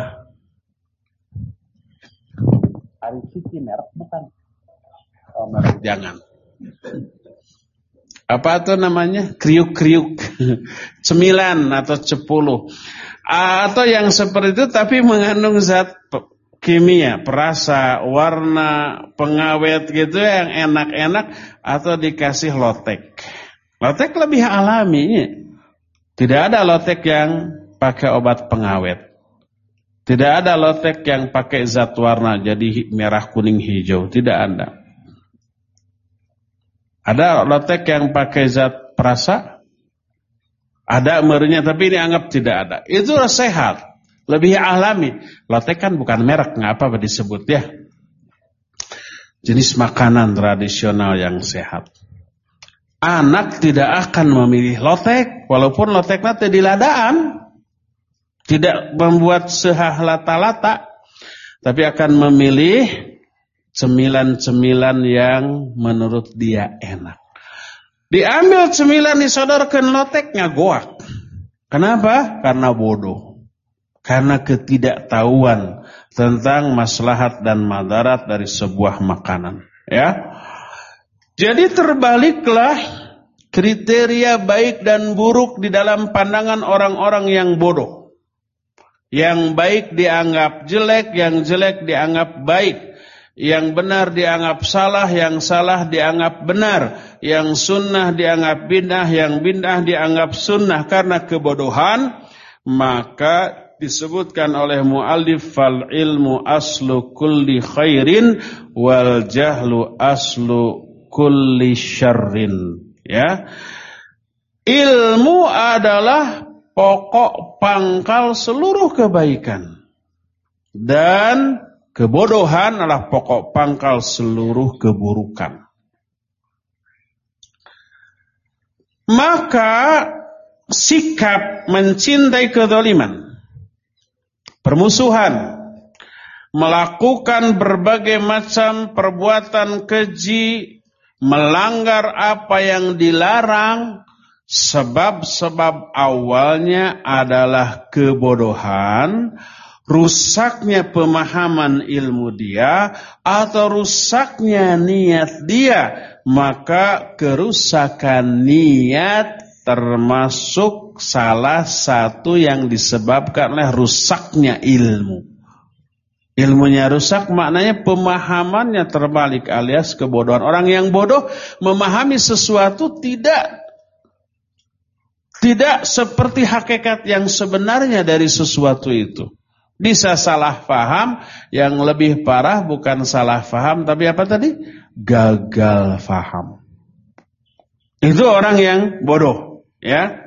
[SPEAKER 1] Ari Cici merek bukan? Oh, merek jangan. Apa itu namanya? Kriuk-kriuk. <laughs> Cemilan atau cepuluh. Atau yang seperti itu tapi mengandung zat kimia, perasa, warna, pengawet gitu yang enak-enak atau dikasih lotek. Lotek lebih alami. Tidak ada lotek yang pakai obat pengawet. Tidak ada lotek yang pakai zat warna jadi merah kuning hijau, tidak ada. Ada lotek yang pakai zat perasa? Ada emernya tapi ini anggap tidak ada. Itu sehat, lebih alami. Lotek kan bukan merek, ngapa disebut ya? Jenis makanan tradisional yang sehat. Anak tidak akan memilih lotek, walaupun loteknya tidak diladaan. Tidak membuat sehalata-lata. Tapi akan memilih cemilan-cemilan yang menurut dia enak. Diambil cemilan disodorkan loteknya goak. Kenapa? Karena bodoh. Karena ketidaktahuan tentang maslahat dan madarat dari sebuah makanan. Ya. Jadi terbaliklah kriteria baik dan buruk di dalam pandangan orang-orang yang bodoh. Yang baik dianggap jelek, yang jelek dianggap baik. Yang benar dianggap salah, yang salah dianggap benar. Yang sunnah dianggap bindah, yang bindah dianggap sunnah. Karena kebodohan, maka disebutkan oleh muallif fal ilmu aslu kulli khairin wal jahlu aslu kulli syarrin ya ilmu adalah pokok pangkal seluruh kebaikan. Dan kebodohan adalah pokok pangkal seluruh keburukan. Maka sikap mencintai kedoliman permusuhan, melakukan berbagai macam perbuatan keji, melanggar apa yang dilarang, sebab-sebab awalnya adalah kebodohan, rusaknya pemahaman ilmu dia, atau rusaknya niat dia, maka kerusakan niat termasuk salah satu yang disebabkan oleh rusaknya ilmu. Ilmunya rusak maknanya pemahamannya terbalik alias kebodohan. Orang yang bodoh memahami sesuatu tidak tidak seperti hakikat yang sebenarnya dari sesuatu itu. Bisa salah faham, yang lebih parah bukan salah faham, tapi apa tadi? Gagal faham. Itu orang yang bodoh, ya.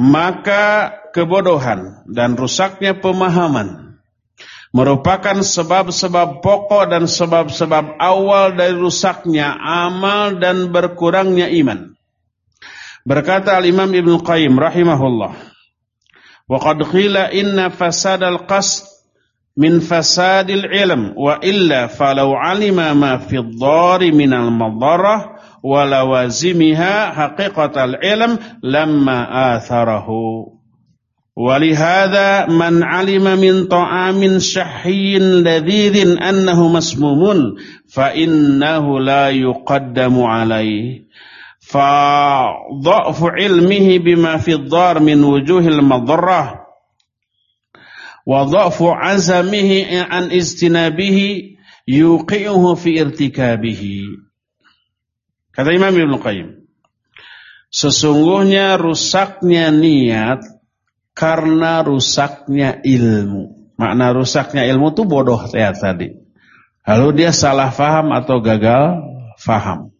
[SPEAKER 1] Maka kebodohan dan rusaknya pemahaman merupakan sebab-sebab pokok dan sebab-sebab awal dari rusaknya amal dan berkurangnya iman. Berkata al-Imam Ibn Qayyim rahimahullah, "Wa qad qila inna fasad al-qasd min fasadil ilm wa illa falau alima ma fi ad-dari lawazimiha haqiqatal ilm lamma atharahu." ولهذا من علم من طعام شحي لذيذ أنه مسموم فإنه لا يقدم عليه فضعف علمه بما في الضار من وجوه المضرة وضعف عزمه عن اجتنابه يوقعه في ارتكابه kata Imam Ibn Qayyim sesungguhnya rusaknya niat karena rusaknya ilmu. Makna rusaknya ilmu itu bodoh ya tadi. Lalu dia salah faham atau gagal faham.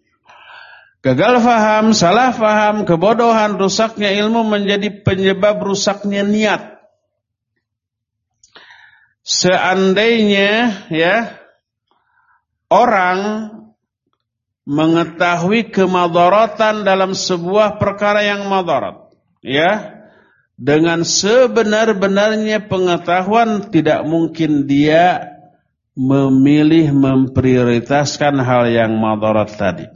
[SPEAKER 1] Gagal faham, salah faham, kebodohan, rusaknya ilmu menjadi penyebab rusaknya niat. Seandainya ya orang mengetahui kemadaratan dalam sebuah perkara yang madarat, ya, dengan sebenar-benarnya pengetahuan tidak mungkin dia memilih memprioritaskan hal yang madarat tadi.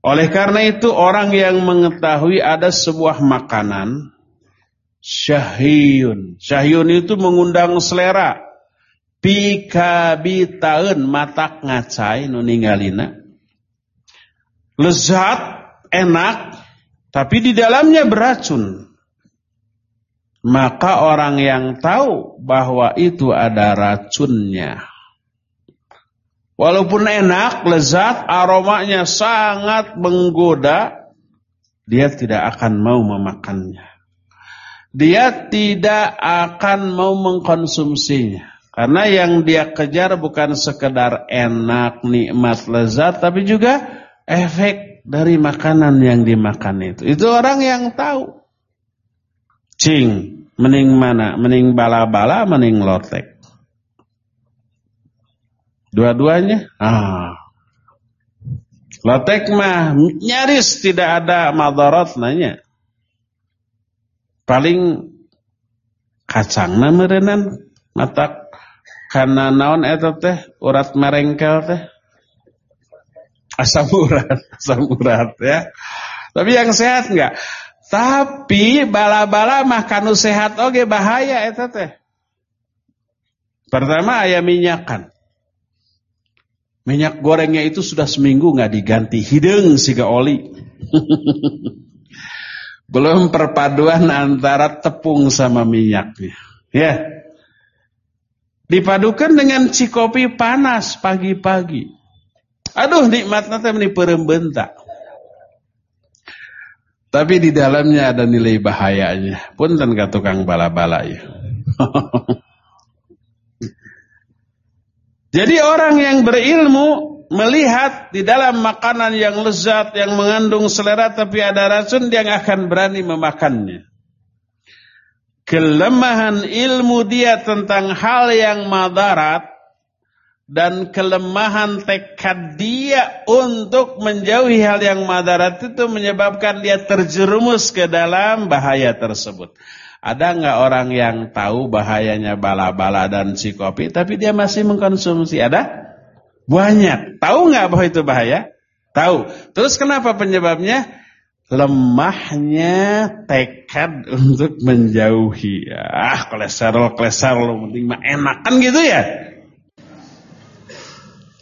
[SPEAKER 1] Oleh karena itu orang yang mengetahui ada sebuah makanan syahyun. Syahyun itu mengundang selera. Pika bitaun matak ngacai nuningalina. Lezat, enak, tapi di dalamnya beracun maka orang yang tahu bahwa itu ada racunnya. Walaupun enak, lezat, aromanya sangat menggoda, dia tidak akan mau memakannya. Dia tidak akan mau mengkonsumsinya. Karena yang dia kejar bukan sekedar enak, nikmat, lezat, tapi juga efek dari makanan yang dimakan itu. Itu orang yang tahu. Cing, mending mana? Mending bala-bala, mending lotek. Dua-duanya? Ah. Lotek mah nyaris tidak ada madarat nanya. Paling kacang merenan mata karena naon eta teh urat merengkel teh asam urat asam urat ya tapi yang sehat enggak tapi bala-bala mah kanu sehat oge bahaya eta teh. Pertama ayam minyakan. Minyak gorengnya itu sudah seminggu nggak diganti, hidung siga oli. <laughs> Belum perpaduan antara tepung sama minyaknya. Ya. Dipadukan dengan cikopi panas pagi-pagi. Aduh nikmatnya teh meni perembentak. Tapi di dalamnya ada nilai bahayanya. Pun dan tukang bala-bala ya. <laughs> Jadi orang yang berilmu melihat di dalam makanan yang lezat, yang mengandung selera tapi ada racun, dia akan berani memakannya. Kelemahan ilmu dia tentang hal yang madarat dan kelemahan tekad dia untuk menjauhi hal yang madarat itu menyebabkan dia terjerumus ke dalam bahaya tersebut. Ada nggak orang yang tahu bahayanya bala-bala dan si kopi, tapi dia masih mengkonsumsi? Ada? Banyak. Tahu nggak bahwa itu bahaya? Tahu. Terus kenapa penyebabnya? Lemahnya tekad untuk menjauhi. Ah, kolesterol, kolesterol, penting mah enak kan gitu ya?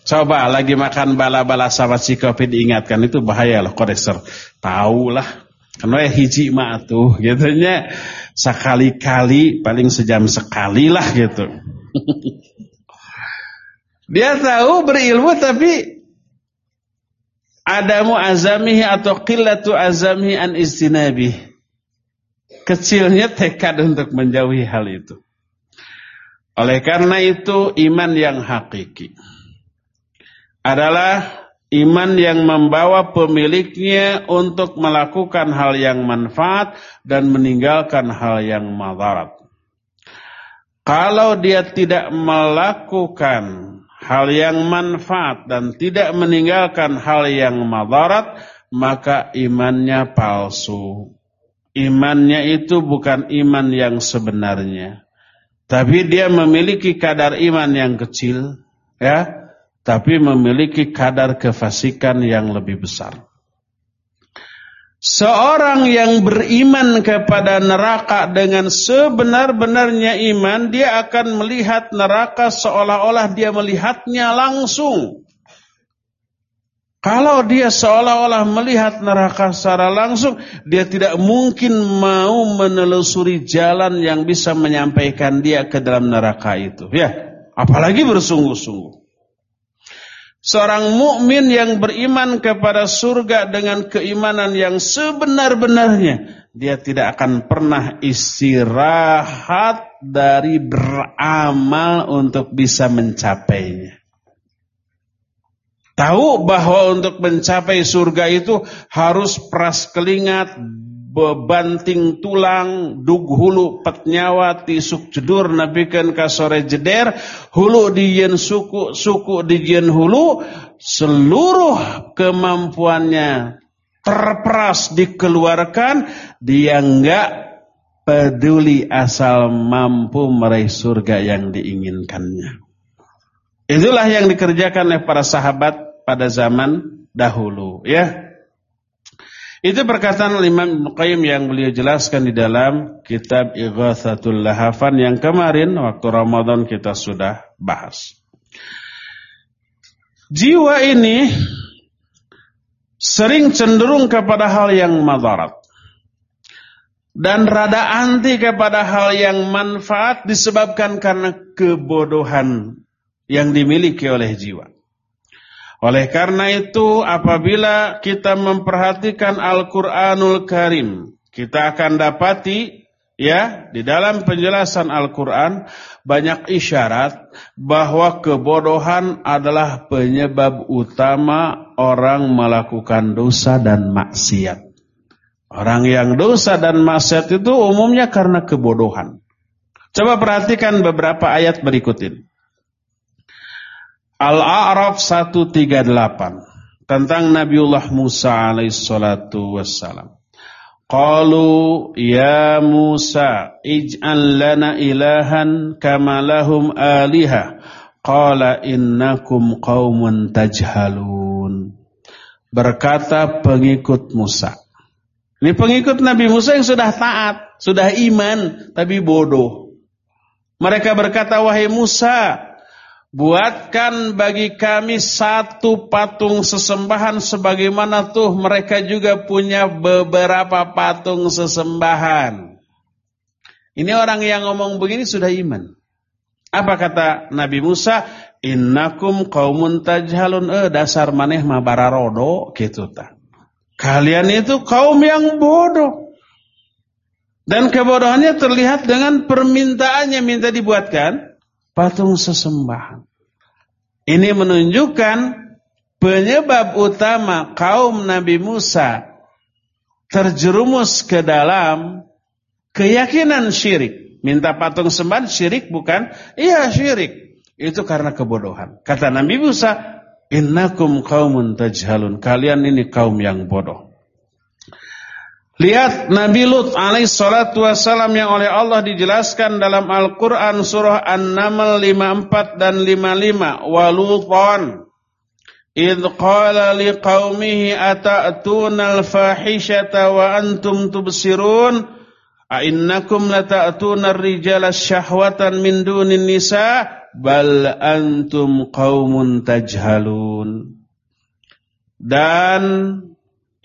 [SPEAKER 1] Coba lagi makan bala-bala sama si kopi diingatkan itu bahaya loh kolesterol. Tahu lah. Karena hiji mah tuh gitunya sekali-kali paling sejam sekali lah gitu. <laughs> Dia tahu berilmu tapi adamu azamihi atau qillatu azamihi an istinabi. Kecilnya tekad untuk menjauhi hal itu. Oleh karena itu iman yang hakiki adalah Iman yang membawa pemiliknya untuk melakukan hal yang manfaat dan meninggalkan hal yang madarat. Kalau dia tidak melakukan hal yang manfaat dan tidak meninggalkan hal yang madarat, maka imannya palsu. Imannya itu bukan iman yang sebenarnya. Tapi dia memiliki kadar iman yang kecil, ya tapi memiliki kadar kefasikan yang lebih besar. Seorang yang beriman kepada neraka dengan sebenar-benarnya iman, dia akan melihat neraka seolah-olah dia melihatnya langsung. Kalau dia seolah-olah melihat neraka secara langsung, dia tidak mungkin mau menelusuri jalan yang bisa menyampaikan dia ke dalam neraka itu. Ya, apalagi bersungguh-sungguh. Seorang mukmin yang beriman kepada surga dengan keimanan yang sebenar-benarnya, dia tidak akan pernah istirahat dari beramal untuk bisa mencapainya. Tahu bahwa untuk mencapai surga itu harus peras kelingat, bebanting tulang, dug hulu petnyawa, tisuk jedur, nabikan kasore jeder, hulu dijen suku, suku dijen hulu, seluruh kemampuannya terperas dikeluarkan, dia enggak peduli asal mampu meraih surga yang diinginkannya. Itulah yang dikerjakan oleh para sahabat pada zaman dahulu, ya. Itu perkataan Imam Ibn Qayyim yang beliau jelaskan di dalam kitab Ighathatul Lahafan yang kemarin waktu Ramadan kita sudah bahas. Jiwa ini sering cenderung kepada hal yang madarat. Dan rada anti kepada hal yang manfaat disebabkan karena kebodohan yang dimiliki oleh jiwa. Oleh karena itu apabila kita memperhatikan Al-Qur'anul Karim, kita akan dapati ya di dalam penjelasan Al-Qur'an banyak isyarat bahwa kebodohan adalah penyebab utama orang melakukan dosa dan maksiat. Orang yang dosa dan maksiat itu umumnya karena kebodohan. Coba perhatikan beberapa ayat berikut ini. Al-A'raf 138 tentang Nabiullah Musa alaihissalatu wassalam. Qalu ya Musa ij'al lana ilahan kama lahum aliha. Qala innakum qaumun tajhalun. Berkata pengikut Musa. Ini pengikut Nabi Musa yang sudah taat, sudah iman, tapi bodoh. Mereka berkata, wahai Musa, Buatkan bagi kami satu patung sesembahan sebagaimana tuh mereka juga punya beberapa patung sesembahan. Ini orang yang ngomong begini sudah iman. Apa kata Nabi Musa? Innakum qaumun tajhalun eh dasar maneh mah bararodo gitu ta. Kalian itu kaum yang bodoh. Dan kebodohannya terlihat dengan permintaannya minta dibuatkan patung sesembahan. Ini menunjukkan penyebab utama kaum Nabi Musa terjerumus ke dalam keyakinan syirik. Minta patung sembahan syirik bukan? Iya syirik. Itu karena kebodohan. Kata Nabi Musa, Innakum kaumun tajhalun. Kalian ini kaum yang bodoh. Lihat Nabi Lut alaih salatu wassalam yang oleh Allah dijelaskan dalam Al-Quran surah An-Naml 54 dan 55. Walutan. Idh qala liqawmihi ata'tuna al-fahishata wa antum tubsirun. A'innakum lata'tuna ar-rijala syahwatan min dunin nisa. Bal antum qawmun tajhalun. Dan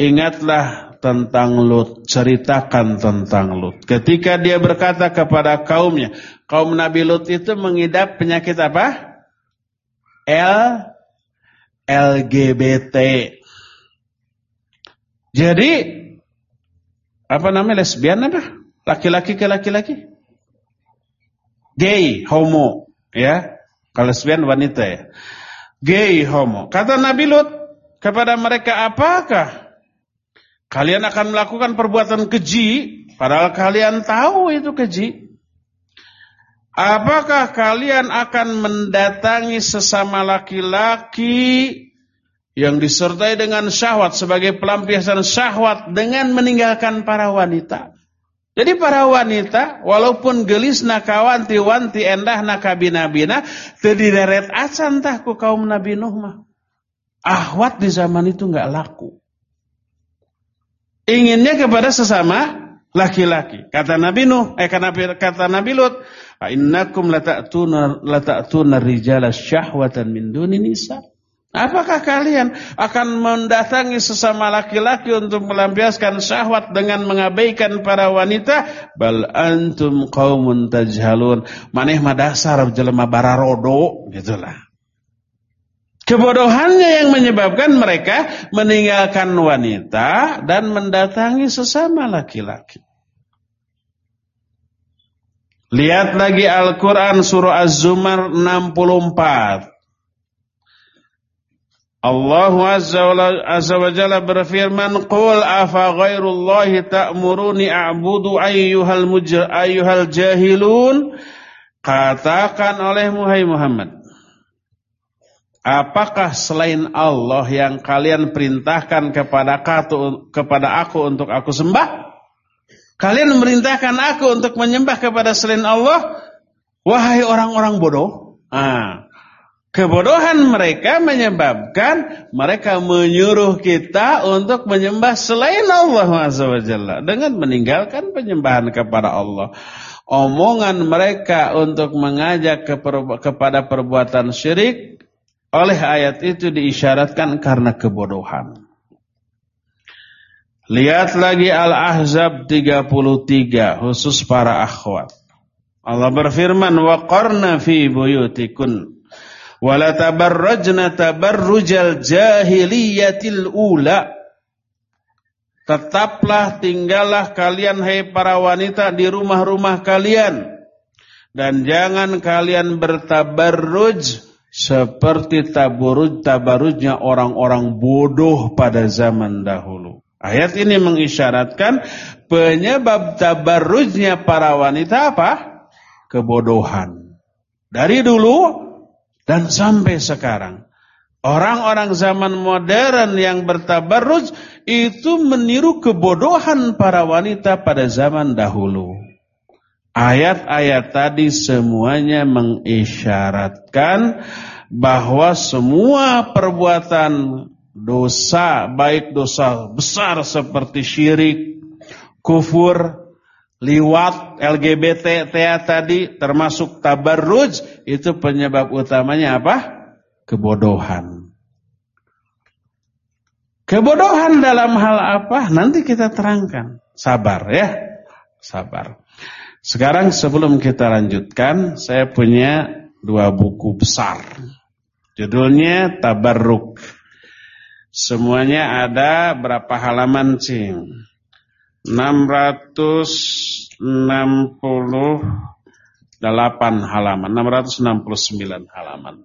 [SPEAKER 1] ingatlah tentang Lut, ceritakan tentang Lut. Ketika dia berkata kepada kaumnya, kaum Nabi Lut itu mengidap penyakit apa? L LGBT. Jadi apa namanya lesbian apa? Laki-laki ke laki-laki? Gay, homo, ya. Kalau lesbian wanita ya. Gay, homo. Kata Nabi Lut kepada mereka, apakah Kalian akan melakukan perbuatan keji, padahal kalian tahu itu keji. Apakah kalian akan mendatangi sesama laki-laki yang disertai dengan syahwat sebagai pelampiasan syahwat dengan meninggalkan para wanita? Jadi para wanita walaupun gelis nakawanti wanti endah nakabina-bina acan tah ku kaum Nabi Nuh mah. Ahwat di zaman itu nggak laku inginnya kepada sesama laki-laki. Kata Nabi Nuh, eh kata Nabi Lut, "Innakum lata'tuna lata'tuna rijala syahwatan min duni nisa." Apakah kalian akan mendatangi sesama laki-laki untuk melampiaskan syahwat dengan mengabaikan para wanita? Bal antum qaumun tajhalun. Maneh mah dasar jelema bararodo gitulah. Kebodohannya yang menyebabkan mereka meninggalkan wanita dan mendatangi sesama laki-laki. Lihat lagi Al-Quran surah Az-Zumar 64. Allah Azza wa Jalla berfirman, Qul afa ghairullahi ta'muruni a'budu ayyuhal, ayyuhal jahilun. Katakan oleh Muhammad. Apakah selain Allah yang kalian perintahkan kepada aku, kepada aku untuk aku sembah? Kalian memerintahkan aku untuk menyembah kepada selain Allah? Wahai orang-orang bodoh. Nah, kebodohan mereka menyebabkan mereka menyuruh kita untuk menyembah selain Allah SWT dengan meninggalkan penyembahan kepada Allah. Omongan mereka untuk mengajak kepada perbuatan syirik oleh ayat itu diisyaratkan karena kebodohan. Lihat lagi Al-Ahzab 33 khusus para akhwat. Allah berfirman wa qarna fi buyutikun wa la tabarrajna tabarrujal jahiliyatil ula. Tetaplah tinggallah kalian hai para wanita di rumah-rumah kalian dan jangan kalian bertabarruj seperti tabaruj tabarujnya orang-orang bodoh pada zaman dahulu. Ayat ini mengisyaratkan penyebab tabarujnya para wanita apa? Kebodohan. Dari dulu dan sampai sekarang. Orang-orang zaman modern yang bertabarruj itu meniru kebodohan para wanita pada zaman dahulu. Ayat-ayat tadi semuanya mengisyaratkan bahwa semua perbuatan dosa, baik dosa besar seperti syirik, kufur, liwat, LGBT, TA tadi, termasuk tabarruj, itu penyebab utamanya apa? Kebodohan. Kebodohan dalam hal apa? Nanti kita terangkan. Sabar ya. Sabar. Sekarang sebelum kita lanjutkan, saya punya dua buku besar. Judulnya Tabarruk. Semuanya ada berapa halaman, Cing? 668 halaman, 669 halaman.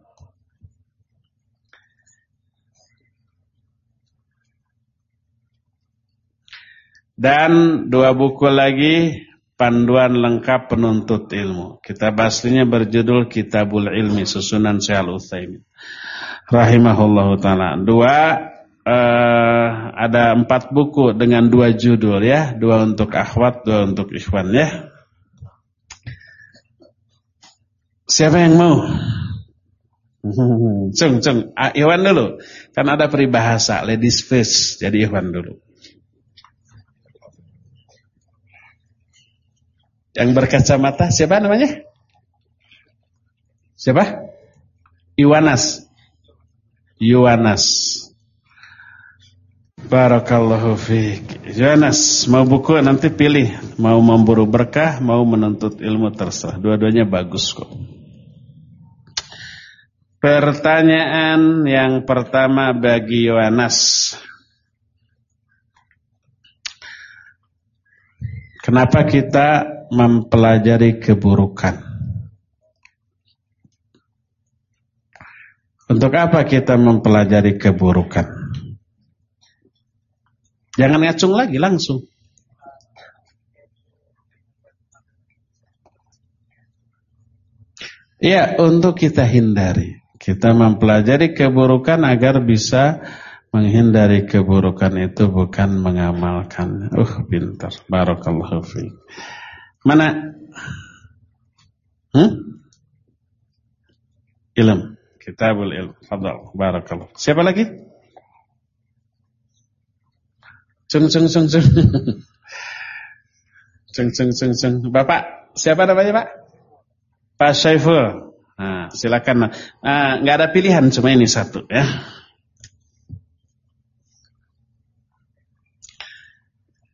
[SPEAKER 1] Dan dua buku lagi panduan lengkap penuntut ilmu. Kitab aslinya berjudul Kitabul Ilmi susunan Syekh Al-Utsaimin rahimahullahu taala. Dua uh, ada empat buku dengan dua judul ya, dua untuk akhwat, dua untuk ikhwan ya. Siapa yang mau? <laughs> Cung, cung, ah, Iwan dulu. Kan ada peribahasa, ladies first. Jadi Iwan dulu. Yang berkacamata, siapa namanya? Siapa? Iwanas. Iwanas. Barakallahu fiik. Iwanas, mau buku nanti pilih. Mau memburu berkah, mau menuntut ilmu terserah. Dua-duanya bagus kok. Pertanyaan yang pertama bagi Yohanes. Kenapa kita mempelajari keburukan? Untuk apa kita mempelajari keburukan? Jangan ngacung lagi langsung. Ya, untuk kita hindari. Kita mempelajari keburukan agar bisa menghindari keburukan itu bukan mengamalkan. Uh, pintar. Barakallahu fiik. Mana? Hmm? Ilm. Kitabul ilm. Fadal. Barakallah. Siapa lagi? Ceng ceng ceng ceng. <laughs> Ceng ceng ceng ceng. Bapak, siapa namanya, Pak? Pak Syaiful. Nah, silakan. Nah, nggak ada pilihan cuma ini satu ya.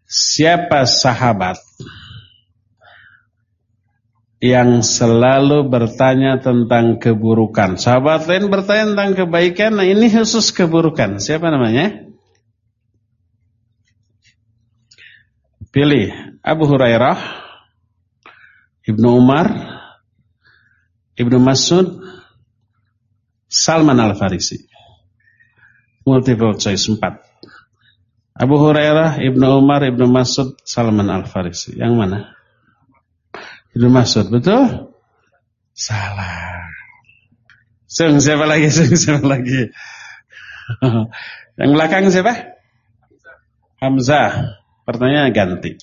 [SPEAKER 1] Siapa sahabat yang selalu bertanya tentang keburukan? Sahabat lain bertanya tentang kebaikan, nah ini khusus keburukan. Siapa namanya? Pilih Abu Hurairah, Ibnu Umar, Ibnu Mas'ud, Salman Al-Farisi. Multiple choice 4. Abu Hurairah, Ibnu Umar, Ibnu Mas'ud, Salman Al-Farisi. Yang mana? Ibnu Mas'ud, betul? Salah. Sung, siapa lagi? <laughs> Sung, siapa lagi? Yang belakang siapa? Hamzah. Pertanyaan ganti.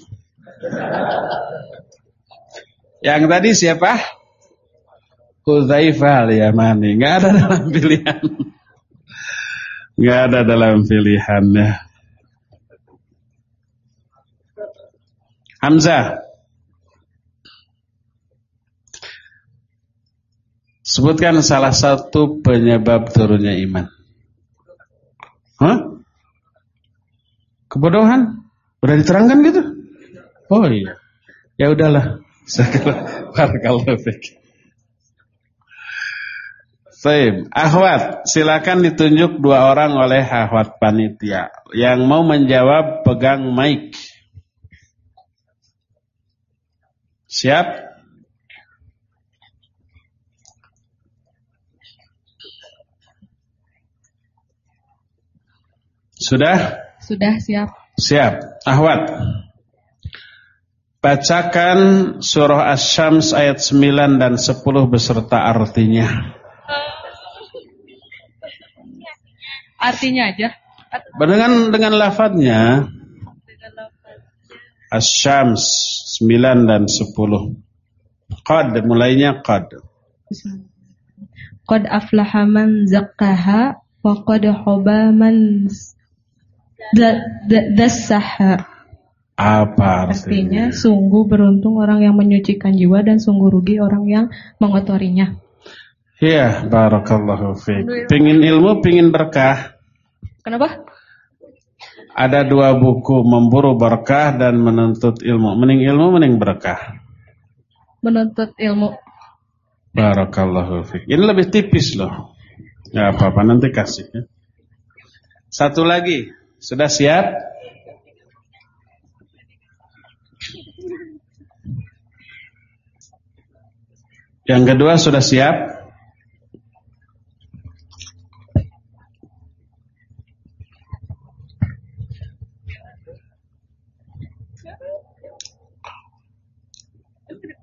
[SPEAKER 1] Yang tadi siapa? Hudzaifah al-Yamani. Enggak ada dalam pilihan. Enggak ada dalam pilihannya. Hamzah. Sebutkan salah satu penyebab turunnya iman. Hah? Kebodohan? Udah diterangkan gitu? Oh iya. Ya udahlah. Barakallahu fiik. Baik, akhwat, silakan ditunjuk dua orang oleh akhwat panitia. Yang mau menjawab pegang mic. Siap? Sudah?
[SPEAKER 2] Sudah siap.
[SPEAKER 1] Siap. Ahwat. Bacakan surah Asy-Syams ayat 9 dan 10 beserta artinya.
[SPEAKER 2] Artinya aja.
[SPEAKER 1] Dengan dengan lafadznya. Asy-Syams 9 dan 10. Qad mulainya qad.
[SPEAKER 2] Qad aflaha man zakkaha wa qad khaba man dassaha.
[SPEAKER 1] Apa
[SPEAKER 2] artinya? Artinya sungguh beruntung orang yang menyucikan jiwa dan sungguh rugi orang yang mengotorinya.
[SPEAKER 1] Iya, barakallahu fiik. Pingin ilmu, pingin berkah.
[SPEAKER 2] Kenapa?
[SPEAKER 1] Ada dua buku, memburu berkah dan menuntut ilmu. Mending ilmu, mending berkah.
[SPEAKER 2] Menuntut ilmu.
[SPEAKER 1] Barakallahu fiik. Ini lebih tipis loh. Ya apa-apa, nanti kasih ya. Satu lagi, sudah siap? Yang kedua sudah siap?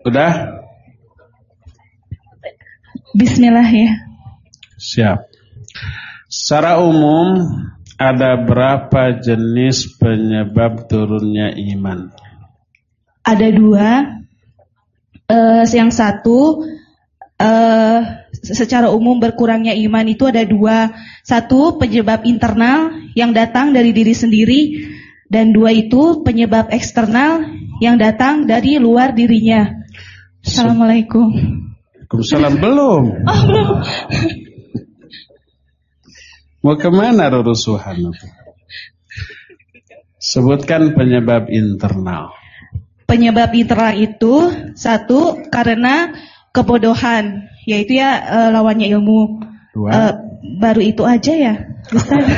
[SPEAKER 1] Sudah?
[SPEAKER 2] Bismillah ya.
[SPEAKER 1] Siap. Secara umum ada berapa jenis penyebab turunnya iman?
[SPEAKER 2] Ada dua. Uh, yang satu, uh, secara umum berkurangnya iman itu ada dua. Satu, penyebab internal yang datang dari diri sendiri. Dan dua itu penyebab eksternal yang datang dari luar dirinya. Assalamualaikum.
[SPEAKER 1] Waalaikumsalam belum. Oh, belum. Mau ke mana rusuhan itu? Sebutkan penyebab internal.
[SPEAKER 2] Penyebab internal itu satu karena kebodohan, yaitu ya e, lawannya ilmu. Dua. E, baru itu aja ya, Ustaz. <laughs>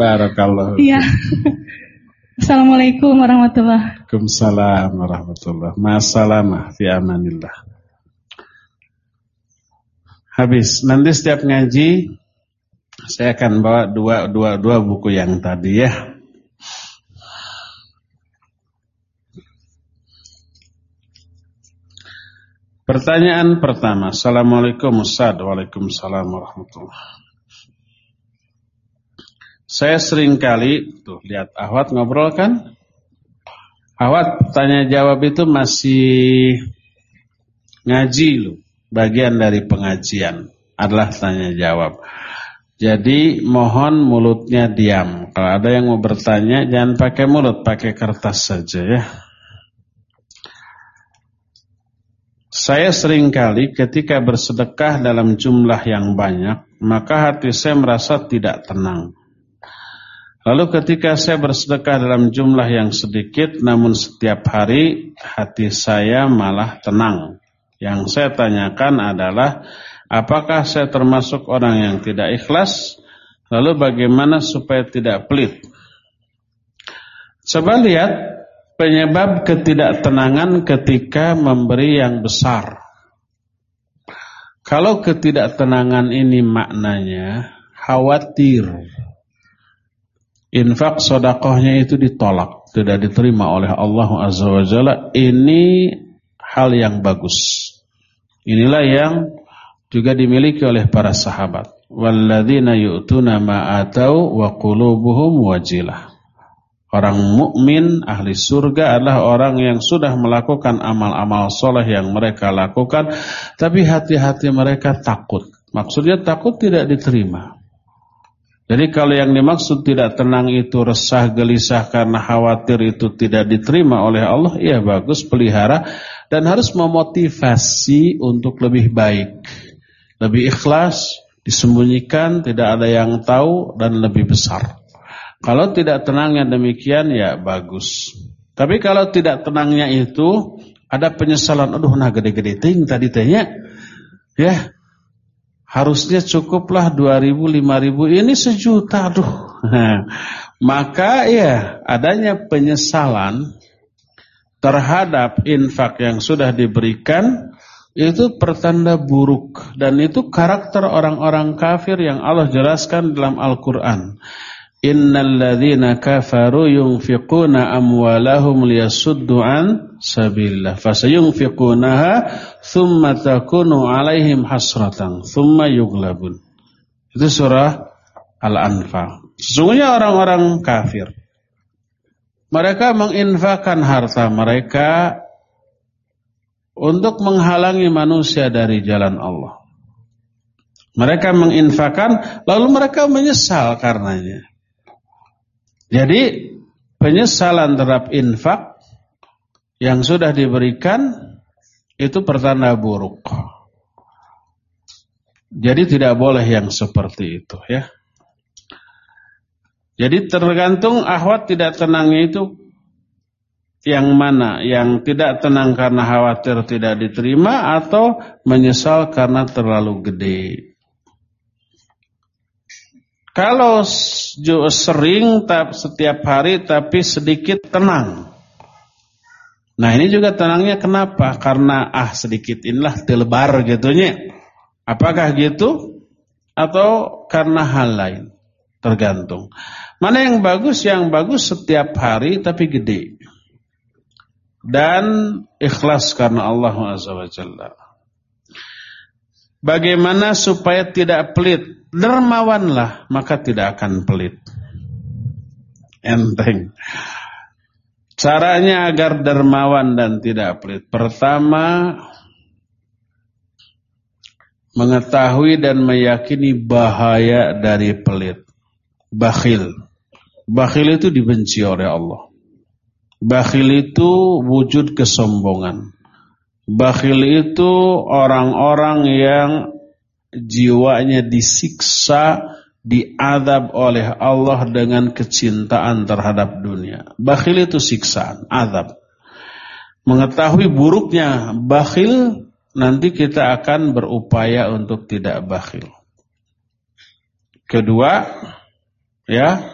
[SPEAKER 1] Barakallah.
[SPEAKER 2] Iya. Assalamualaikum warahmatullahi
[SPEAKER 1] wabarakatuh. Waalaikumsalam warahmatullahi wabarakatuh. fi amanillah. Habis, nanti setiap ngaji saya akan bawa dua, dua, dua buku yang tadi ya. Pertanyaan pertama. Assalamualaikum Ustaz. Waalaikumsalam warahmatullahi Saya sering kali, tuh lihat Ahwat ngobrol kan? Ahwat tanya jawab itu masih ngaji loh. Bagian dari pengajian adalah tanya jawab. Jadi mohon mulutnya diam. Kalau ada yang mau bertanya jangan pakai mulut, pakai kertas saja ya. Saya sering kali ketika bersedekah dalam jumlah yang banyak, maka hati saya merasa tidak tenang. Lalu ketika saya bersedekah dalam jumlah yang sedikit, namun setiap hari hati saya malah tenang. Yang saya tanyakan adalah, Apakah saya termasuk orang yang tidak ikhlas? Lalu bagaimana supaya tidak pelit? Coba lihat penyebab ketidaktenangan ketika memberi yang besar. Kalau ketidaktenangan ini maknanya khawatir. Infak sodakohnya itu ditolak, tidak diterima oleh Allah Azza wa Jalla. Ini hal yang bagus. Inilah yang juga dimiliki oleh para sahabat. Walladzina yu'tuna ma atau wa qulubuhum wajilah. Orang mukmin ahli surga adalah orang yang sudah melakukan amal-amal soleh yang mereka lakukan, tapi hati-hati mereka takut. Maksudnya takut tidak diterima. Jadi kalau yang dimaksud tidak tenang itu resah gelisah karena khawatir itu tidak diterima oleh Allah, ya bagus pelihara dan harus memotivasi untuk lebih baik lebih ikhlas, disembunyikan, tidak ada yang tahu dan lebih besar. Kalau tidak tenangnya demikian ya bagus. Tapi kalau tidak tenangnya itu ada penyesalan, aduh nah gede-gede ting tadi tanya. Ya. Harusnya cukuplah 2000 5000 ini sejuta aduh. <laughs> Maka ya adanya penyesalan terhadap infak yang sudah diberikan itu pertanda buruk dan itu karakter orang-orang kafir yang Allah jelaskan dalam Al-Qur'an. Innal ladzina kafaru yunfiquna amwalahum liyasuddu an sabilillah fasayunfiqunaha thumma takunu alaihim hasratan thumma yughlabun. Itu surah Al-Anfal. Sesungguhnya orang-orang kafir mereka menginfakkan harta mereka untuk menghalangi manusia dari jalan Allah. Mereka menginfakan, lalu mereka menyesal karenanya. Jadi penyesalan terhadap infak yang sudah diberikan itu pertanda buruk. Jadi tidak boleh yang seperti itu ya. Jadi tergantung ahwat tidak tenangnya itu yang mana? Yang tidak tenang karena khawatir tidak diterima atau menyesal karena terlalu gede? Kalau sering setiap hari tapi sedikit tenang. Nah ini juga tenangnya kenapa? Karena ah sedikit inilah telebar gitunya. Apakah gitu? Atau karena hal lain? Tergantung. Mana yang bagus? Yang bagus setiap hari tapi gede dan ikhlas karena Allah Azza wa Jalla. Bagaimana supaya tidak pelit dermawanlah maka tidak akan pelit. Enteng. Caranya agar dermawan dan tidak pelit. Pertama, mengetahui dan meyakini bahaya dari pelit. Bakhil. Bakhil itu dibenci oleh Allah. Bakhil itu wujud kesombongan. Bakhil itu orang-orang yang jiwanya disiksa, diadab oleh Allah dengan kecintaan terhadap dunia. Bakhil itu siksaan, adab. Mengetahui buruknya bakhil, nanti kita akan berupaya untuk tidak bakhil. Kedua, ya,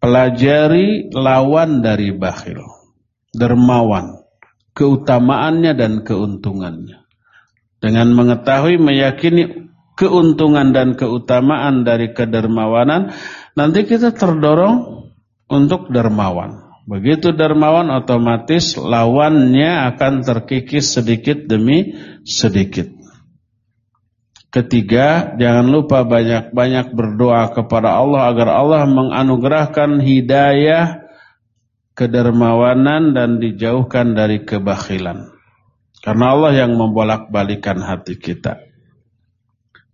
[SPEAKER 1] Pelajari lawan dari bakhil. Dermawan. Keutamaannya dan keuntungannya. Dengan mengetahui, meyakini keuntungan dan keutamaan dari kedermawanan, nanti kita terdorong untuk dermawan. Begitu dermawan otomatis lawannya akan terkikis sedikit demi sedikit. Ketiga, jangan lupa banyak-banyak berdoa kepada Allah agar Allah menganugerahkan hidayah, kedermawanan dan dijauhkan dari kebakhilan. Karena Allah yang membolak-balikan hati kita.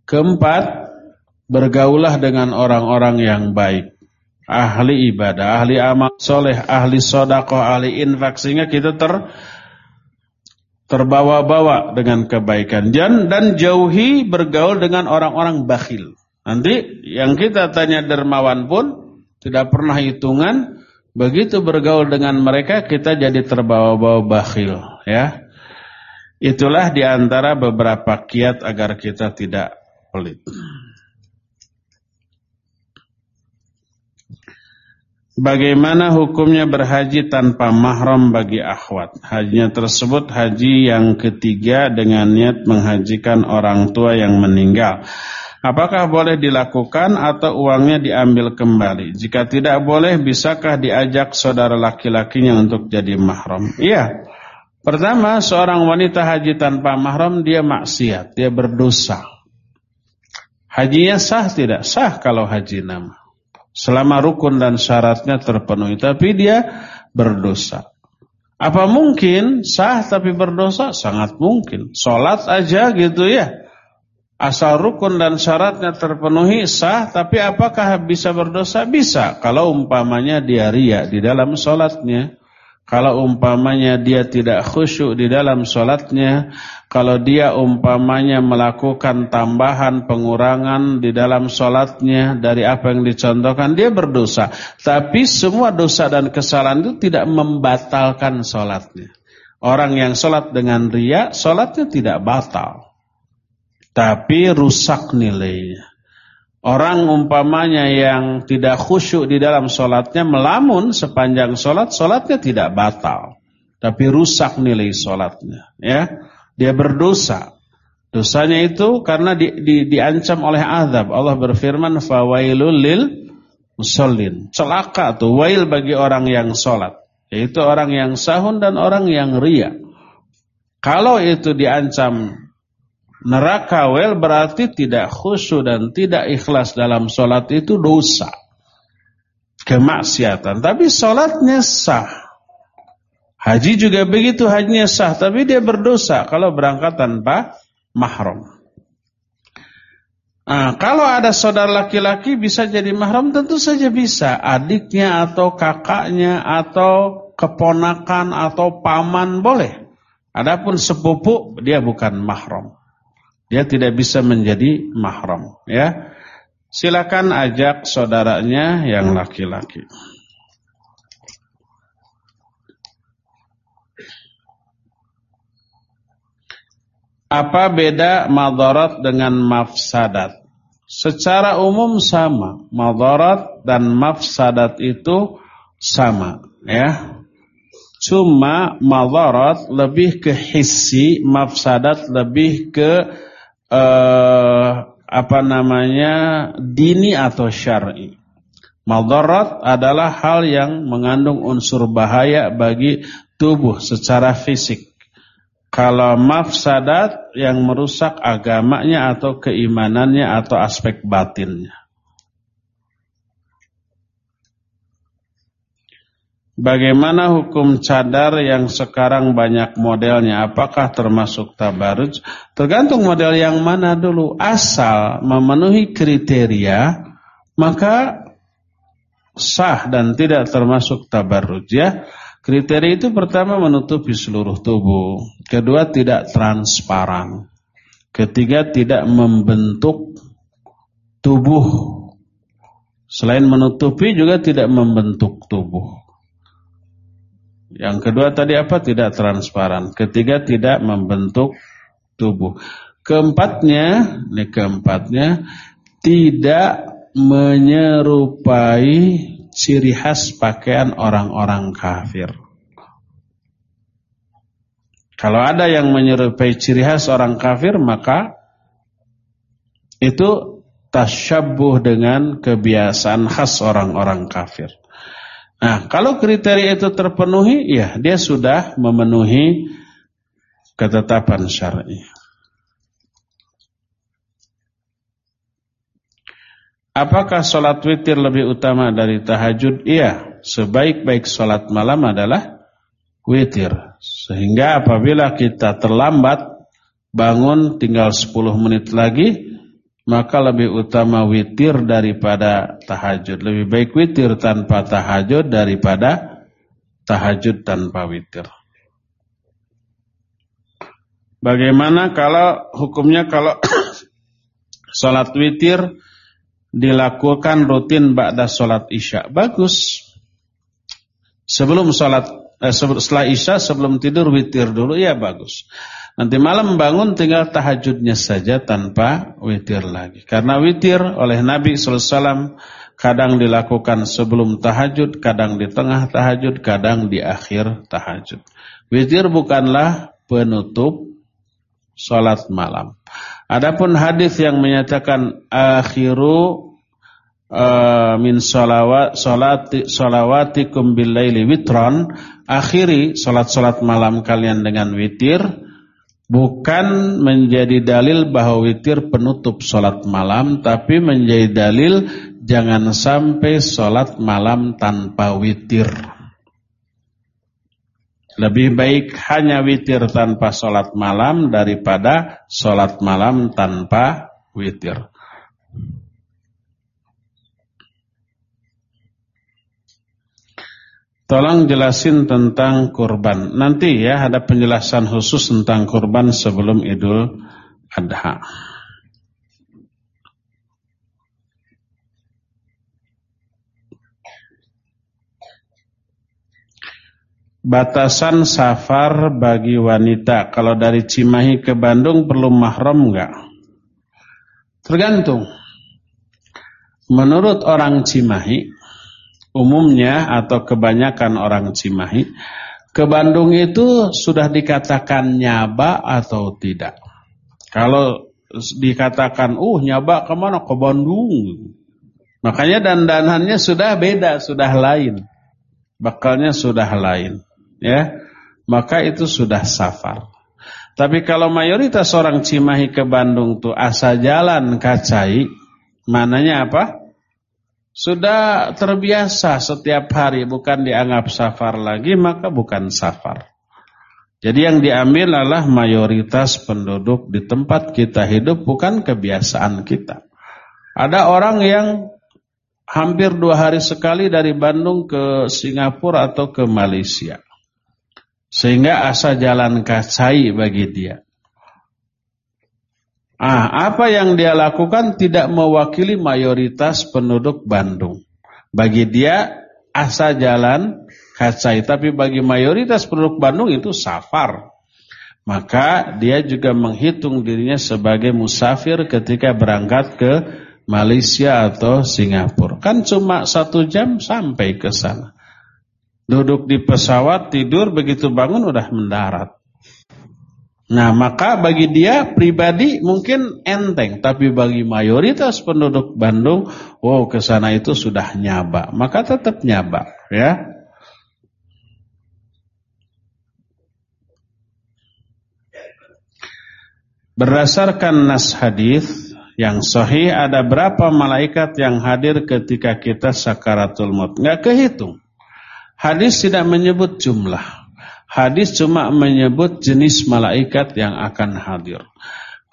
[SPEAKER 1] Keempat, bergaulah dengan orang-orang yang baik. Ahli ibadah, ahli amal soleh, ahli sodakoh, ahli infak. Sehingga kita ter terbawa-bawa dengan kebaikan dan dan jauhi bergaul dengan orang-orang bakhil. Nanti yang kita tanya dermawan pun tidak pernah hitungan, begitu bergaul dengan mereka kita jadi terbawa-bawa bakhil, ya. Itulah di antara beberapa kiat agar kita tidak pelit. Bagaimana hukumnya berhaji tanpa mahram bagi akhwat? Hajinya tersebut haji yang ketiga dengan niat menghajikan orang tua yang meninggal. Apakah boleh dilakukan atau uangnya diambil kembali? Jika tidak boleh, bisakah diajak saudara laki-lakinya untuk jadi mahram? Iya. Pertama, seorang wanita haji tanpa mahram dia maksiat, dia berdosa. Hajinya sah tidak? Sah kalau haji nama selama rukun dan syaratnya terpenuhi. Tapi dia berdosa. Apa mungkin? Sah tapi berdosa? Sangat mungkin. Sholat aja gitu ya. Asal rukun dan syaratnya terpenuhi sah. Tapi apakah bisa berdosa? Bisa. Kalau umpamanya dia ria di dalam sholatnya kalau umpamanya dia tidak khusyuk di dalam sholatnya, kalau dia umpamanya melakukan tambahan pengurangan di dalam sholatnya dari apa yang dicontohkan, dia berdosa. Tapi semua dosa dan kesalahan itu tidak membatalkan sholatnya. Orang yang sholat dengan ria, sholatnya tidak batal. Tapi rusak nilainya. Orang umpamanya yang tidak khusyuk di dalam sholatnya melamun sepanjang sholat, sholatnya tidak batal. Tapi rusak nilai sholatnya. Ya, Dia berdosa. Dosanya itu karena di, di, diancam oleh azab. Allah berfirman, Fawailul lil musallin. Celaka tuh, wail bagi orang yang sholat. Yaitu orang yang sahun dan orang yang ria. Kalau itu diancam neraka wel berarti tidak khusyuk dan tidak ikhlas dalam sholat itu dosa. Kemaksiatan. Tapi sholatnya sah. Haji juga begitu hajinya sah. Tapi dia berdosa kalau berangkat tanpa mahram. Nah, kalau ada saudara laki-laki bisa jadi mahram tentu saja bisa. Adiknya atau kakaknya atau keponakan atau paman boleh. Adapun sepupu dia bukan mahram. Dia tidak bisa menjadi mahram, ya. Silakan ajak saudaranya yang laki-laki. Apa beda madarat dengan mafsadat? Secara umum sama, madarat dan mafsadat itu sama, ya. Cuma madarat lebih ke hissi, mafsadat lebih ke eh, apa namanya dini atau syar'i. Madarat adalah hal yang mengandung unsur bahaya bagi tubuh secara fisik. kalau mafsadat yang merusak agamanya atau keimanannya atau aspek batinnya. Bagaimana hukum cadar yang sekarang banyak modelnya? Apakah termasuk tabaruj? Tergantung model yang mana dulu. Asal memenuhi kriteria, maka sah dan tidak termasuk tabaruj ya. Kriteria itu pertama menutupi seluruh tubuh. Kedua tidak transparan. Ketiga tidak membentuk tubuh. Selain menutupi juga tidak membentuk tubuh. Yang kedua tadi apa? Tidak transparan. Ketiga tidak membentuk tubuh. Keempatnya, ini keempatnya tidak menyerupai ciri khas pakaian orang-orang kafir. Kalau ada yang menyerupai ciri khas orang kafir, maka itu tasyabuh dengan kebiasaan khas orang-orang kafir. Nah, kalau kriteria itu terpenuhi, ya dia sudah memenuhi ketetapan syar'i. Apakah sholat witir lebih utama dari tahajud? Iya, sebaik-baik sholat malam adalah witir. Sehingga apabila kita terlambat bangun tinggal 10 menit lagi, maka lebih utama witir daripada tahajud. Lebih baik witir tanpa tahajud daripada tahajud tanpa witir. Bagaimana kalau hukumnya kalau <coughs> sholat witir dilakukan rutin ba'da sholat isya? Bagus. Sebelum sholat, eh, setelah isya sebelum tidur witir dulu, ya bagus. Nanti malam bangun tinggal tahajudnya saja tanpa witir lagi. Karena witir oleh Nabi SAW kadang dilakukan sebelum tahajud, kadang di tengah tahajud, kadang di akhir tahajud. Witir bukanlah penutup sholat malam. Adapun hadis yang menyatakan akhiru uh, min sholawat sholati sholawatikum bil witron akhiri salat-salat malam kalian dengan witir bukan menjadi dalil bahwa witir penutup sholat malam, tapi menjadi dalil jangan sampai sholat malam tanpa witir. Lebih baik hanya witir tanpa sholat malam daripada sholat malam tanpa witir. Tolong jelasin tentang kurban. Nanti ya ada penjelasan khusus tentang kurban sebelum Idul Adha. Batasan safar bagi wanita Kalau dari Cimahi ke Bandung perlu mahram enggak? Tergantung Menurut orang Cimahi umumnya atau kebanyakan orang Cimahi ke Bandung itu sudah dikatakan nyaba atau tidak. Kalau dikatakan, uh nyaba ke mana? Ke Bandung. Makanya dandanannya sudah beda, sudah lain. Bakalnya sudah lain. ya Maka itu sudah safar. Tapi kalau mayoritas orang Cimahi ke Bandung tuh asa jalan kacai, mananya apa? Sudah terbiasa setiap hari bukan dianggap safar lagi maka bukan safar. Jadi yang diambil adalah mayoritas penduduk di tempat kita hidup bukan kebiasaan kita. Ada orang yang hampir dua hari sekali dari Bandung ke Singapura atau ke Malaysia. Sehingga asa jalan kacai bagi dia. Ah, apa yang dia lakukan tidak mewakili mayoritas penduduk Bandung. Bagi dia asa jalan kacai, tapi bagi mayoritas penduduk Bandung itu safar. Maka dia juga menghitung dirinya sebagai musafir ketika berangkat ke Malaysia atau Singapura. Kan cuma satu jam sampai ke sana. Duduk di pesawat, tidur, begitu bangun udah mendarat. Nah maka bagi dia pribadi mungkin enteng Tapi bagi mayoritas penduduk Bandung Wow ke sana itu sudah nyaba Maka tetap nyaba ya berdasarkan nas hadis yang sahih ada berapa malaikat yang hadir ketika kita sakaratul maut? Enggak kehitung. Hadis tidak menyebut jumlah. Hadis cuma menyebut jenis malaikat yang akan hadir.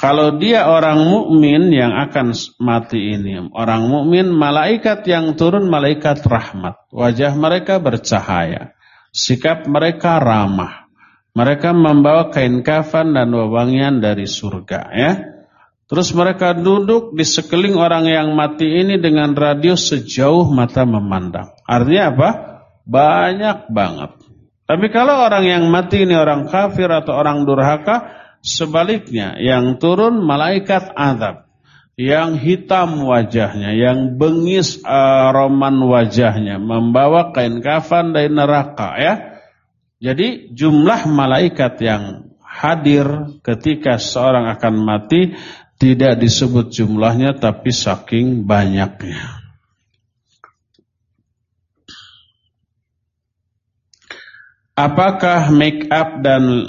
[SPEAKER 1] Kalau dia orang mukmin yang akan mati ini, orang mukmin malaikat yang turun malaikat rahmat. Wajah mereka bercahaya. Sikap mereka ramah. Mereka membawa kain kafan dan wewangian dari surga ya. Terus mereka duduk di sekeliling orang yang mati ini dengan radius sejauh mata memandang. Artinya apa? Banyak banget. Tapi kalau orang yang mati ini orang kafir atau orang durhaka, sebaliknya yang turun malaikat azab. Yang hitam wajahnya, yang bengis uh, roman wajahnya, membawa kain kafan dari neraka ya. Jadi jumlah malaikat yang hadir ketika seorang akan mati tidak disebut jumlahnya tapi saking banyaknya. Apakah make up dan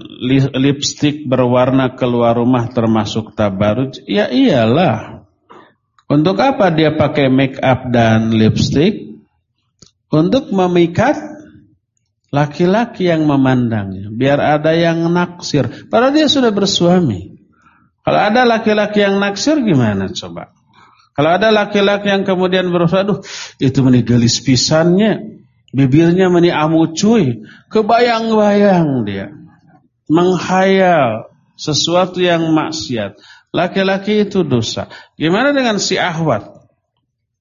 [SPEAKER 1] lipstick berwarna keluar rumah termasuk tabaruj? Ya iyalah. Untuk apa dia pakai make up dan lipstick? Untuk memikat laki-laki yang memandangnya. Biar ada yang naksir. Padahal dia sudah bersuami. Kalau ada laki-laki yang naksir gimana coba? Kalau ada laki-laki yang kemudian berusaha, aduh itu menigalis pisannya, bibirnya meni amucuy, kebayang-bayang dia, menghayal sesuatu yang maksiat. Laki-laki itu dosa. Gimana dengan si ahwat?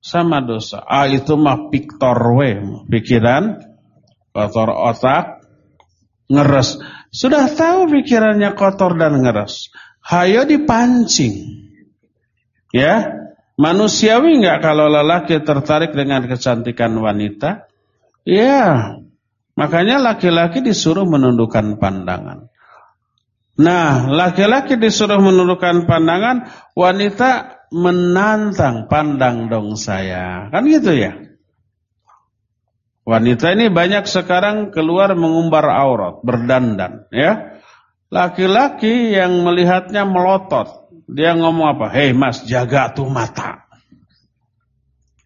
[SPEAKER 1] Sama dosa. Ah itu mah piktor we, pikiran, kotor otak, ngeres. Sudah tahu pikirannya kotor dan ngeres. Hayo dipancing. Ya, manusiawi nggak kalau lelaki tertarik dengan kecantikan wanita? Ya, makanya laki-laki disuruh menundukkan pandangan. Nah, laki-laki disuruh menundukkan pandangan, wanita menantang pandang dong saya. Kan gitu ya? Wanita ini banyak sekarang keluar mengumbar aurat, berdandan, ya. Laki-laki yang melihatnya melotot. Dia ngomong apa? Hei mas, jaga tuh mata.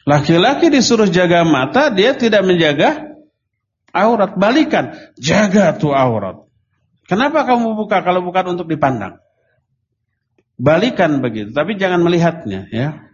[SPEAKER 1] Laki-laki disuruh jaga mata, dia tidak menjaga aurat. Balikan, jaga tuh aurat. Kenapa kamu buka kalau bukan untuk dipandang? Balikan begitu, tapi jangan melihatnya ya.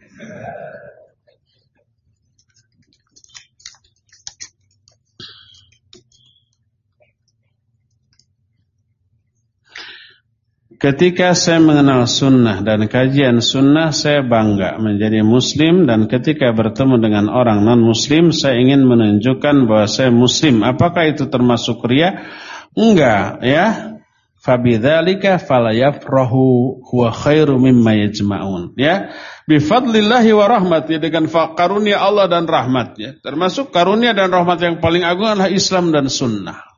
[SPEAKER 1] Ketika saya mengenal sunnah dan kajian sunnah, saya bangga menjadi muslim dan ketika bertemu dengan orang non-muslim, saya ingin menunjukkan bahwa saya muslim. Apakah itu termasuk ria? Enggak, ya. Fabidzalika falayafrahu huwa khairu mimma yajma'un. Ya. Bifadlillahi wa rahmati dengan karunia Allah dan rahmatnya. Termasuk karunia dan rahmat yang paling agung adalah Islam dan sunnah.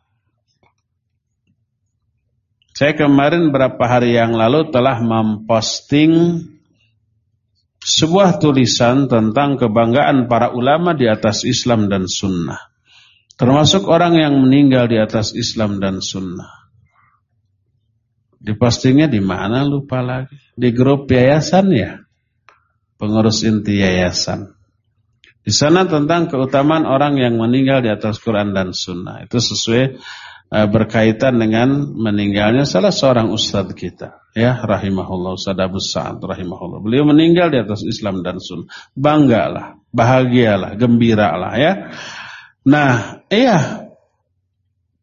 [SPEAKER 1] Saya kemarin beberapa hari yang lalu telah memposting sebuah tulisan tentang kebanggaan para ulama di atas Islam dan Sunnah. Termasuk orang yang meninggal di atas Islam dan Sunnah. Dipostingnya di mana lupa lagi. Di grup yayasan ya. Pengurus inti yayasan. Di sana tentang keutamaan orang yang meninggal di atas Quran dan Sunnah. Itu sesuai berkaitan dengan meninggalnya salah seorang ustadz kita. Ya rahimahullah Ustaz Abu Sa'ad rahimahullah. Beliau meninggal di atas Islam dan Sunnah. Banggalah bahagialah gembiralah ya. Nah iya.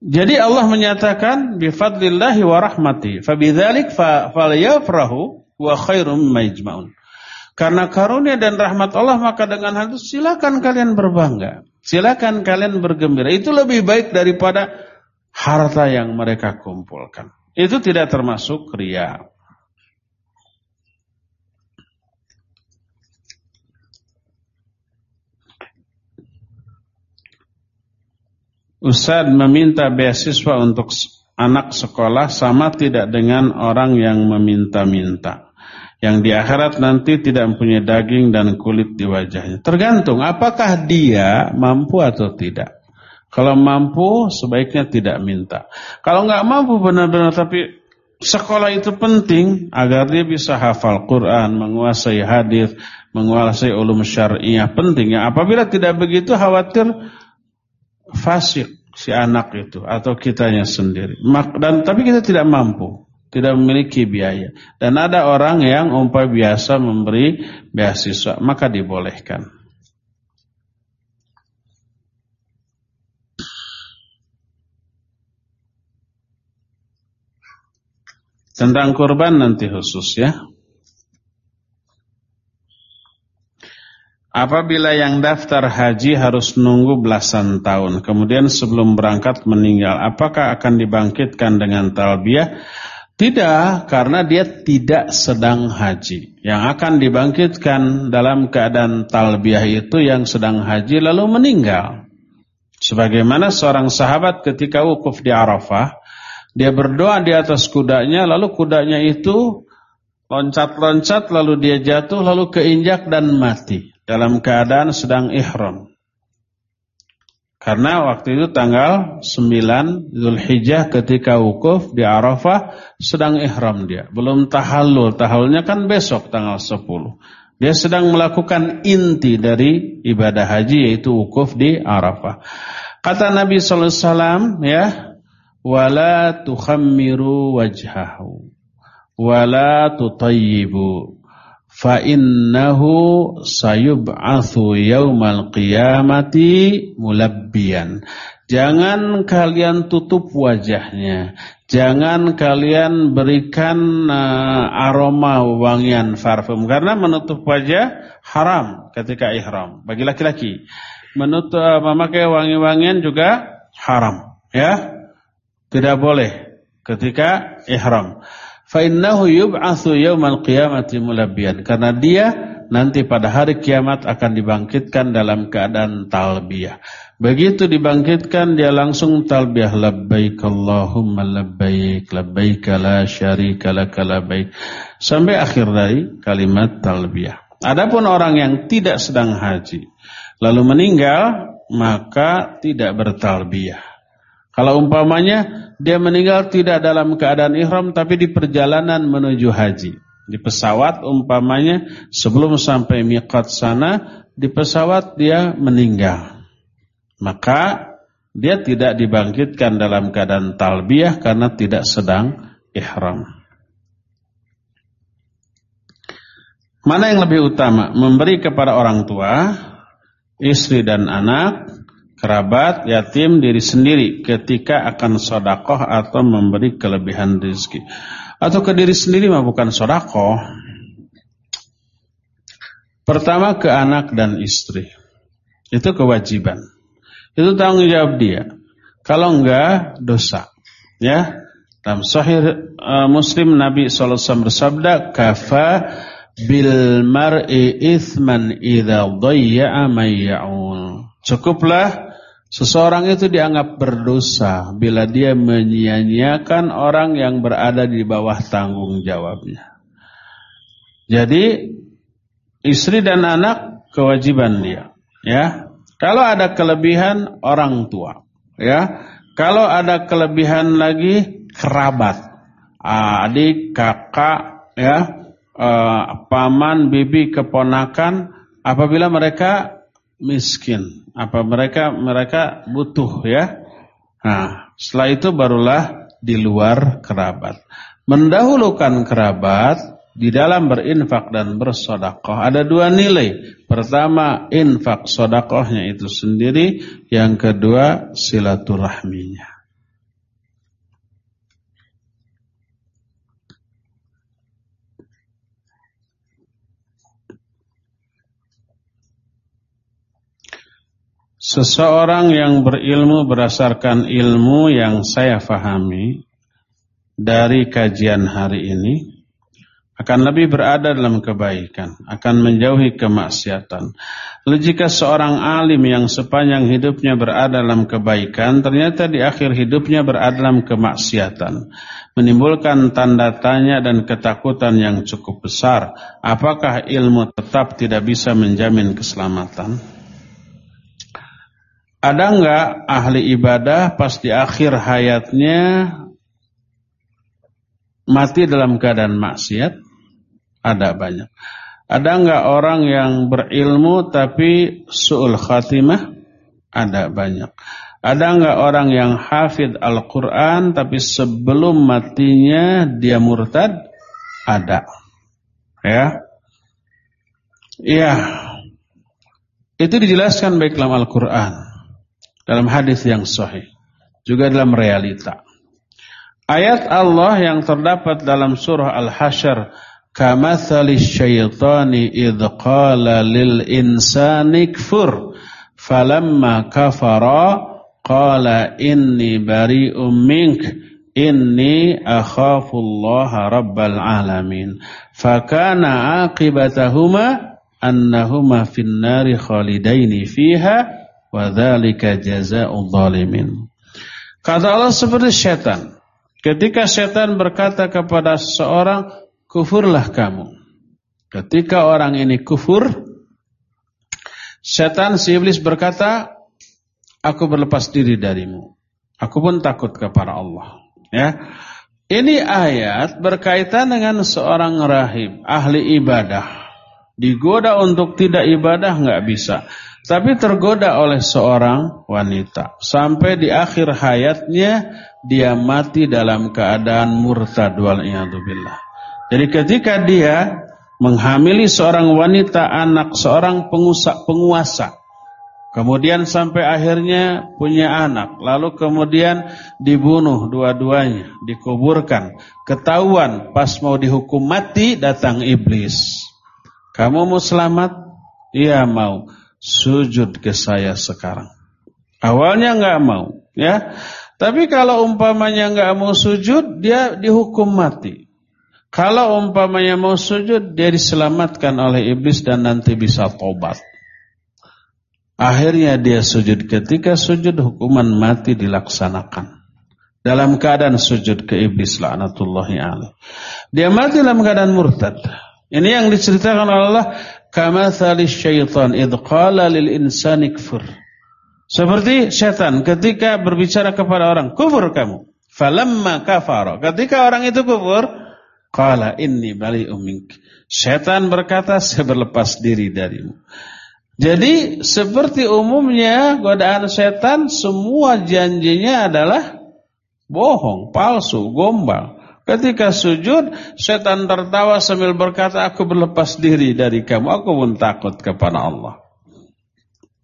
[SPEAKER 1] Jadi Allah menyatakan bifadlillahi wa rahmati fabidzalik falyafrahu wa khairum majma'un. Karena karunia dan rahmat Allah maka dengan hal itu silakan kalian berbangga silakan kalian bergembira. Itu lebih baik daripada harta yang mereka kumpulkan. Itu tidak termasuk ria. Ustaz meminta beasiswa untuk anak sekolah sama tidak dengan orang yang meminta-minta. Yang di akhirat nanti tidak mempunyai daging dan kulit di wajahnya. Tergantung apakah dia mampu atau tidak. Kalau mampu sebaiknya tidak minta. Kalau nggak mampu benar-benar tapi Sekolah itu penting agar dia bisa hafal Quran, menguasai hadis, menguasai ulum syariah. Pentingnya apabila tidak begitu khawatir fasik si anak itu atau kitanya sendiri. Dan tapi kita tidak mampu, tidak memiliki biaya. Dan ada orang yang umpah biasa memberi beasiswa, maka dibolehkan. Tentang kurban nanti khusus ya. Apabila yang daftar haji harus nunggu belasan tahun, kemudian sebelum berangkat meninggal, apakah akan dibangkitkan dengan talbiyah? Tidak, karena dia tidak sedang haji. Yang akan dibangkitkan dalam keadaan talbiyah itu yang sedang haji lalu meninggal. Sebagaimana seorang sahabat ketika wukuf di Arafah, dia berdoa di atas kudanya, lalu kudanya itu loncat-loncat, lalu dia jatuh, lalu keinjak dan mati. Dalam keadaan sedang ihram. Karena waktu itu tanggal 9 Zulhijjah ketika wukuf di Arafah sedang ihram dia. Belum tahallul. Tahallulnya kan besok tanggal 10. Dia sedang melakukan inti dari ibadah haji yaitu wukuf di Arafah. Kata Nabi sallallahu alaihi wasallam ya, wala tukhammiru wajhahu. Wala tutayyibu. Fa innahu sayub'atsu yaumal qiyamati mulabbiyan. Jangan kalian tutup wajahnya. Jangan kalian berikan uh, aroma wangian parfum. Karena menutup wajah haram ketika ihram. Bagi laki-laki. Menutup uh, memakai wangi-wangian juga haram. Ya tidak boleh ketika ihram. Fa innahu yub'atsu yaumal qiyamati mulabbiyan. Karena dia nanti pada hari kiamat akan dibangkitkan dalam keadaan talbiyah. Begitu dibangkitkan dia langsung talbiyah labbaik Allahumma labbaik labbaik la syarika lak labbaik sampai akhir dari kalimat talbiyah. Adapun orang yang tidak sedang haji lalu meninggal maka tidak bertalbiyah. Kalau umpamanya dia meninggal tidak dalam keadaan ihram tapi di perjalanan menuju haji. Di pesawat umpamanya sebelum sampai miqat sana di pesawat dia meninggal. Maka dia tidak dibangkitkan dalam keadaan talbiyah karena tidak sedang ihram. Mana yang lebih utama? Memberi kepada orang tua, istri dan anak kerabat, yatim, diri sendiri ketika akan sodakoh atau memberi kelebihan rezeki. Atau ke diri sendiri mah bukan sodakoh. Pertama ke anak dan istri. Itu kewajiban. Itu tanggung jawab dia. Kalau enggak, dosa. Ya, dalam Sahih uh, Muslim Nabi SAW bersabda, kafa bil mar'i ithman idza dhayya'a mayya'ul. Cukuplah Seseorang itu dianggap berdosa bila dia menyia-nyiakan orang yang berada di bawah tanggung jawabnya. Jadi istri dan anak kewajiban dia, ya. Kalau ada kelebihan orang tua, ya. Kalau ada kelebihan lagi kerabat, adik, kakak, ya, uh, paman, bibi, keponakan, apabila mereka miskin. Apa mereka mereka butuh ya? Nah, setelah itu barulah di luar kerabat. Mendahulukan kerabat di dalam berinfak dan bersodakoh ada dua nilai. Pertama infak sodakohnya itu sendiri, yang kedua silaturahminya. Seseorang yang berilmu berdasarkan ilmu yang saya fahami dari kajian hari ini akan lebih berada dalam kebaikan, akan menjauhi kemaksiatan. Lalu jika seorang alim yang sepanjang hidupnya berada dalam kebaikan, ternyata di akhir hidupnya berada dalam kemaksiatan, menimbulkan tanda tanya dan ketakutan yang cukup besar. Apakah ilmu tetap tidak bisa menjamin keselamatan? Ada enggak ahli ibadah pas di akhir hayatnya mati dalam keadaan maksiat? Ada banyak. Ada enggak orang yang berilmu tapi su'ul khatimah? Ada banyak. Ada enggak orang yang hafid Al-Quran tapi sebelum matinya dia murtad? Ada. Ya. Iya. Itu dijelaskan baik dalam Al-Quran. Dalam hadis yang sahih. Juga dalam realita. Ayat Allah yang terdapat dalam surah Al-Hasyr kamathali syaitani idh qala lil insani kfur falamma kafara qala inni bari'um mink inni akhafullaha rabbal alamin fakana aqibatahuma annahuma finnari khalidaini fiha wa dhalika jazaa'u dhalimin kata Allah seperti syaitan Ketika setan berkata kepada seorang, kufurlah kamu. Ketika orang ini kufur, setan si iblis berkata, aku berlepas diri darimu. Aku pun takut kepada Allah. Ya, Ini ayat berkaitan dengan seorang rahim, ahli ibadah. Digoda untuk tidak ibadah nggak bisa. Tapi tergoda oleh seorang wanita. Sampai di akhir hayatnya dia mati dalam keadaan murtad wal'iyadzubillah. Jadi ketika dia menghamili seorang wanita anak seorang penguasa, penguasa kemudian sampai akhirnya punya anak lalu kemudian dibunuh dua-duanya dikuburkan ketahuan pas mau dihukum mati datang iblis kamu mau selamat iya mau sujud ke saya sekarang awalnya nggak mau ya tapi kalau umpamanya nggak mau sujud, dia dihukum mati. Kalau umpamanya mau sujud, dia diselamatkan oleh iblis dan nanti bisa tobat. Akhirnya dia sujud. Ketika sujud, hukuman mati dilaksanakan. Dalam keadaan sujud ke iblis la'natullahi alaih. Dia mati dalam keadaan murtad. Ini yang diceritakan Allah. Kama syaitan idh qala lil insani kfur. Seperti setan ketika berbicara kepada orang, kufur kamu. Falamma kafara. Ketika orang itu kufur, qala inni bali'um mink. Setan berkata, saya berlepas diri darimu. Jadi seperti umumnya godaan setan semua janjinya adalah bohong, palsu, gombal. Ketika sujud, setan tertawa sambil berkata, aku berlepas diri dari kamu, aku pun takut kepada Allah.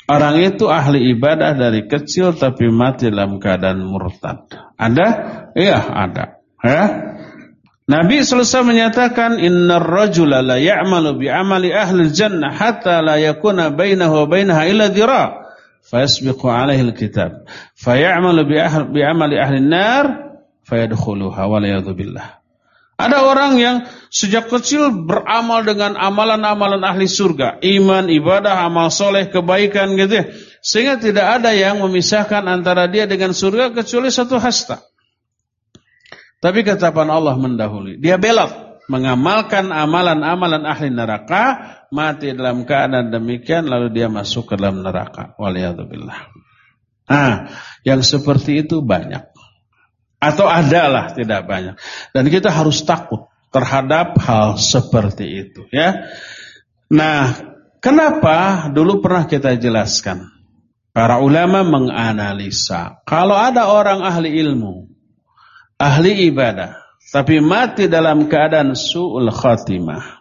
[SPEAKER 1] Orang itu ahli ibadah dari kecil tapi mati dalam keadaan murtad. Ada? Iya, ada. Ya. Nabi selesai menyatakan innar rajula la ya'malu bi amali ahli jannah hatta la yakuna bainahu wa bainaha illa dhira fayasbiqu alaihi alkitab fayamalu bi ahli bi amali ahli nar fayadkhuluha ada orang yang sejak kecil beramal dengan amalan-amalan ahli surga. Iman, ibadah, amal soleh, kebaikan gitu ya. Sehingga tidak ada yang memisahkan antara dia dengan surga kecuali satu hasta. Tapi ketapan Allah mendahului. Dia belok mengamalkan amalan-amalan ahli neraka, mati dalam keadaan demikian lalu dia masuk ke dalam neraka. Waliyadzubillah. Nah, yang seperti itu banyak. Atau adalah tidak banyak. Dan kita harus takut terhadap hal seperti itu ya. Nah, kenapa dulu pernah kita jelaskan? Para ulama menganalisa kalau ada orang ahli ilmu, ahli ibadah, tapi mati dalam keadaan su'ul khatimah.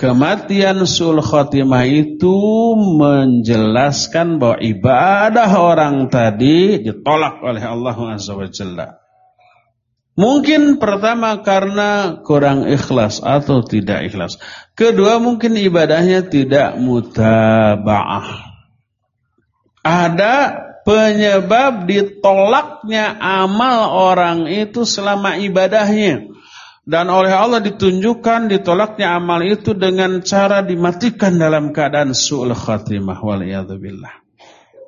[SPEAKER 1] Kematian sul khotimah itu menjelaskan bahwa ibadah orang tadi ditolak oleh Allah Azza wa Jalla. Mungkin pertama karena kurang ikhlas atau tidak ikhlas. Kedua mungkin ibadahnya tidak mutaba'ah. Ada penyebab ditolaknya amal orang itu selama ibadahnya. Dan oleh Allah ditunjukkan ditolaknya amal itu dengan cara dimatikan dalam keadaan su'ul khatimah waliyadzubillah.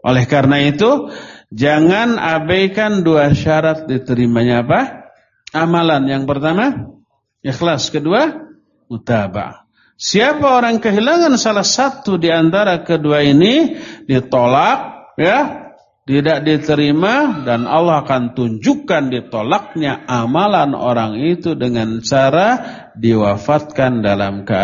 [SPEAKER 1] Oleh karena itu, jangan abaikan dua syarat diterimanya apa? Amalan. Yang pertama, ikhlas. Kedua, mutabah. Siapa orang kehilangan salah satu di antara kedua ini ditolak, ya, tidak diterima dan Allah akan tunjukkan ditolaknya amalan orang itu dengan cara diwafatkan dalam keadaan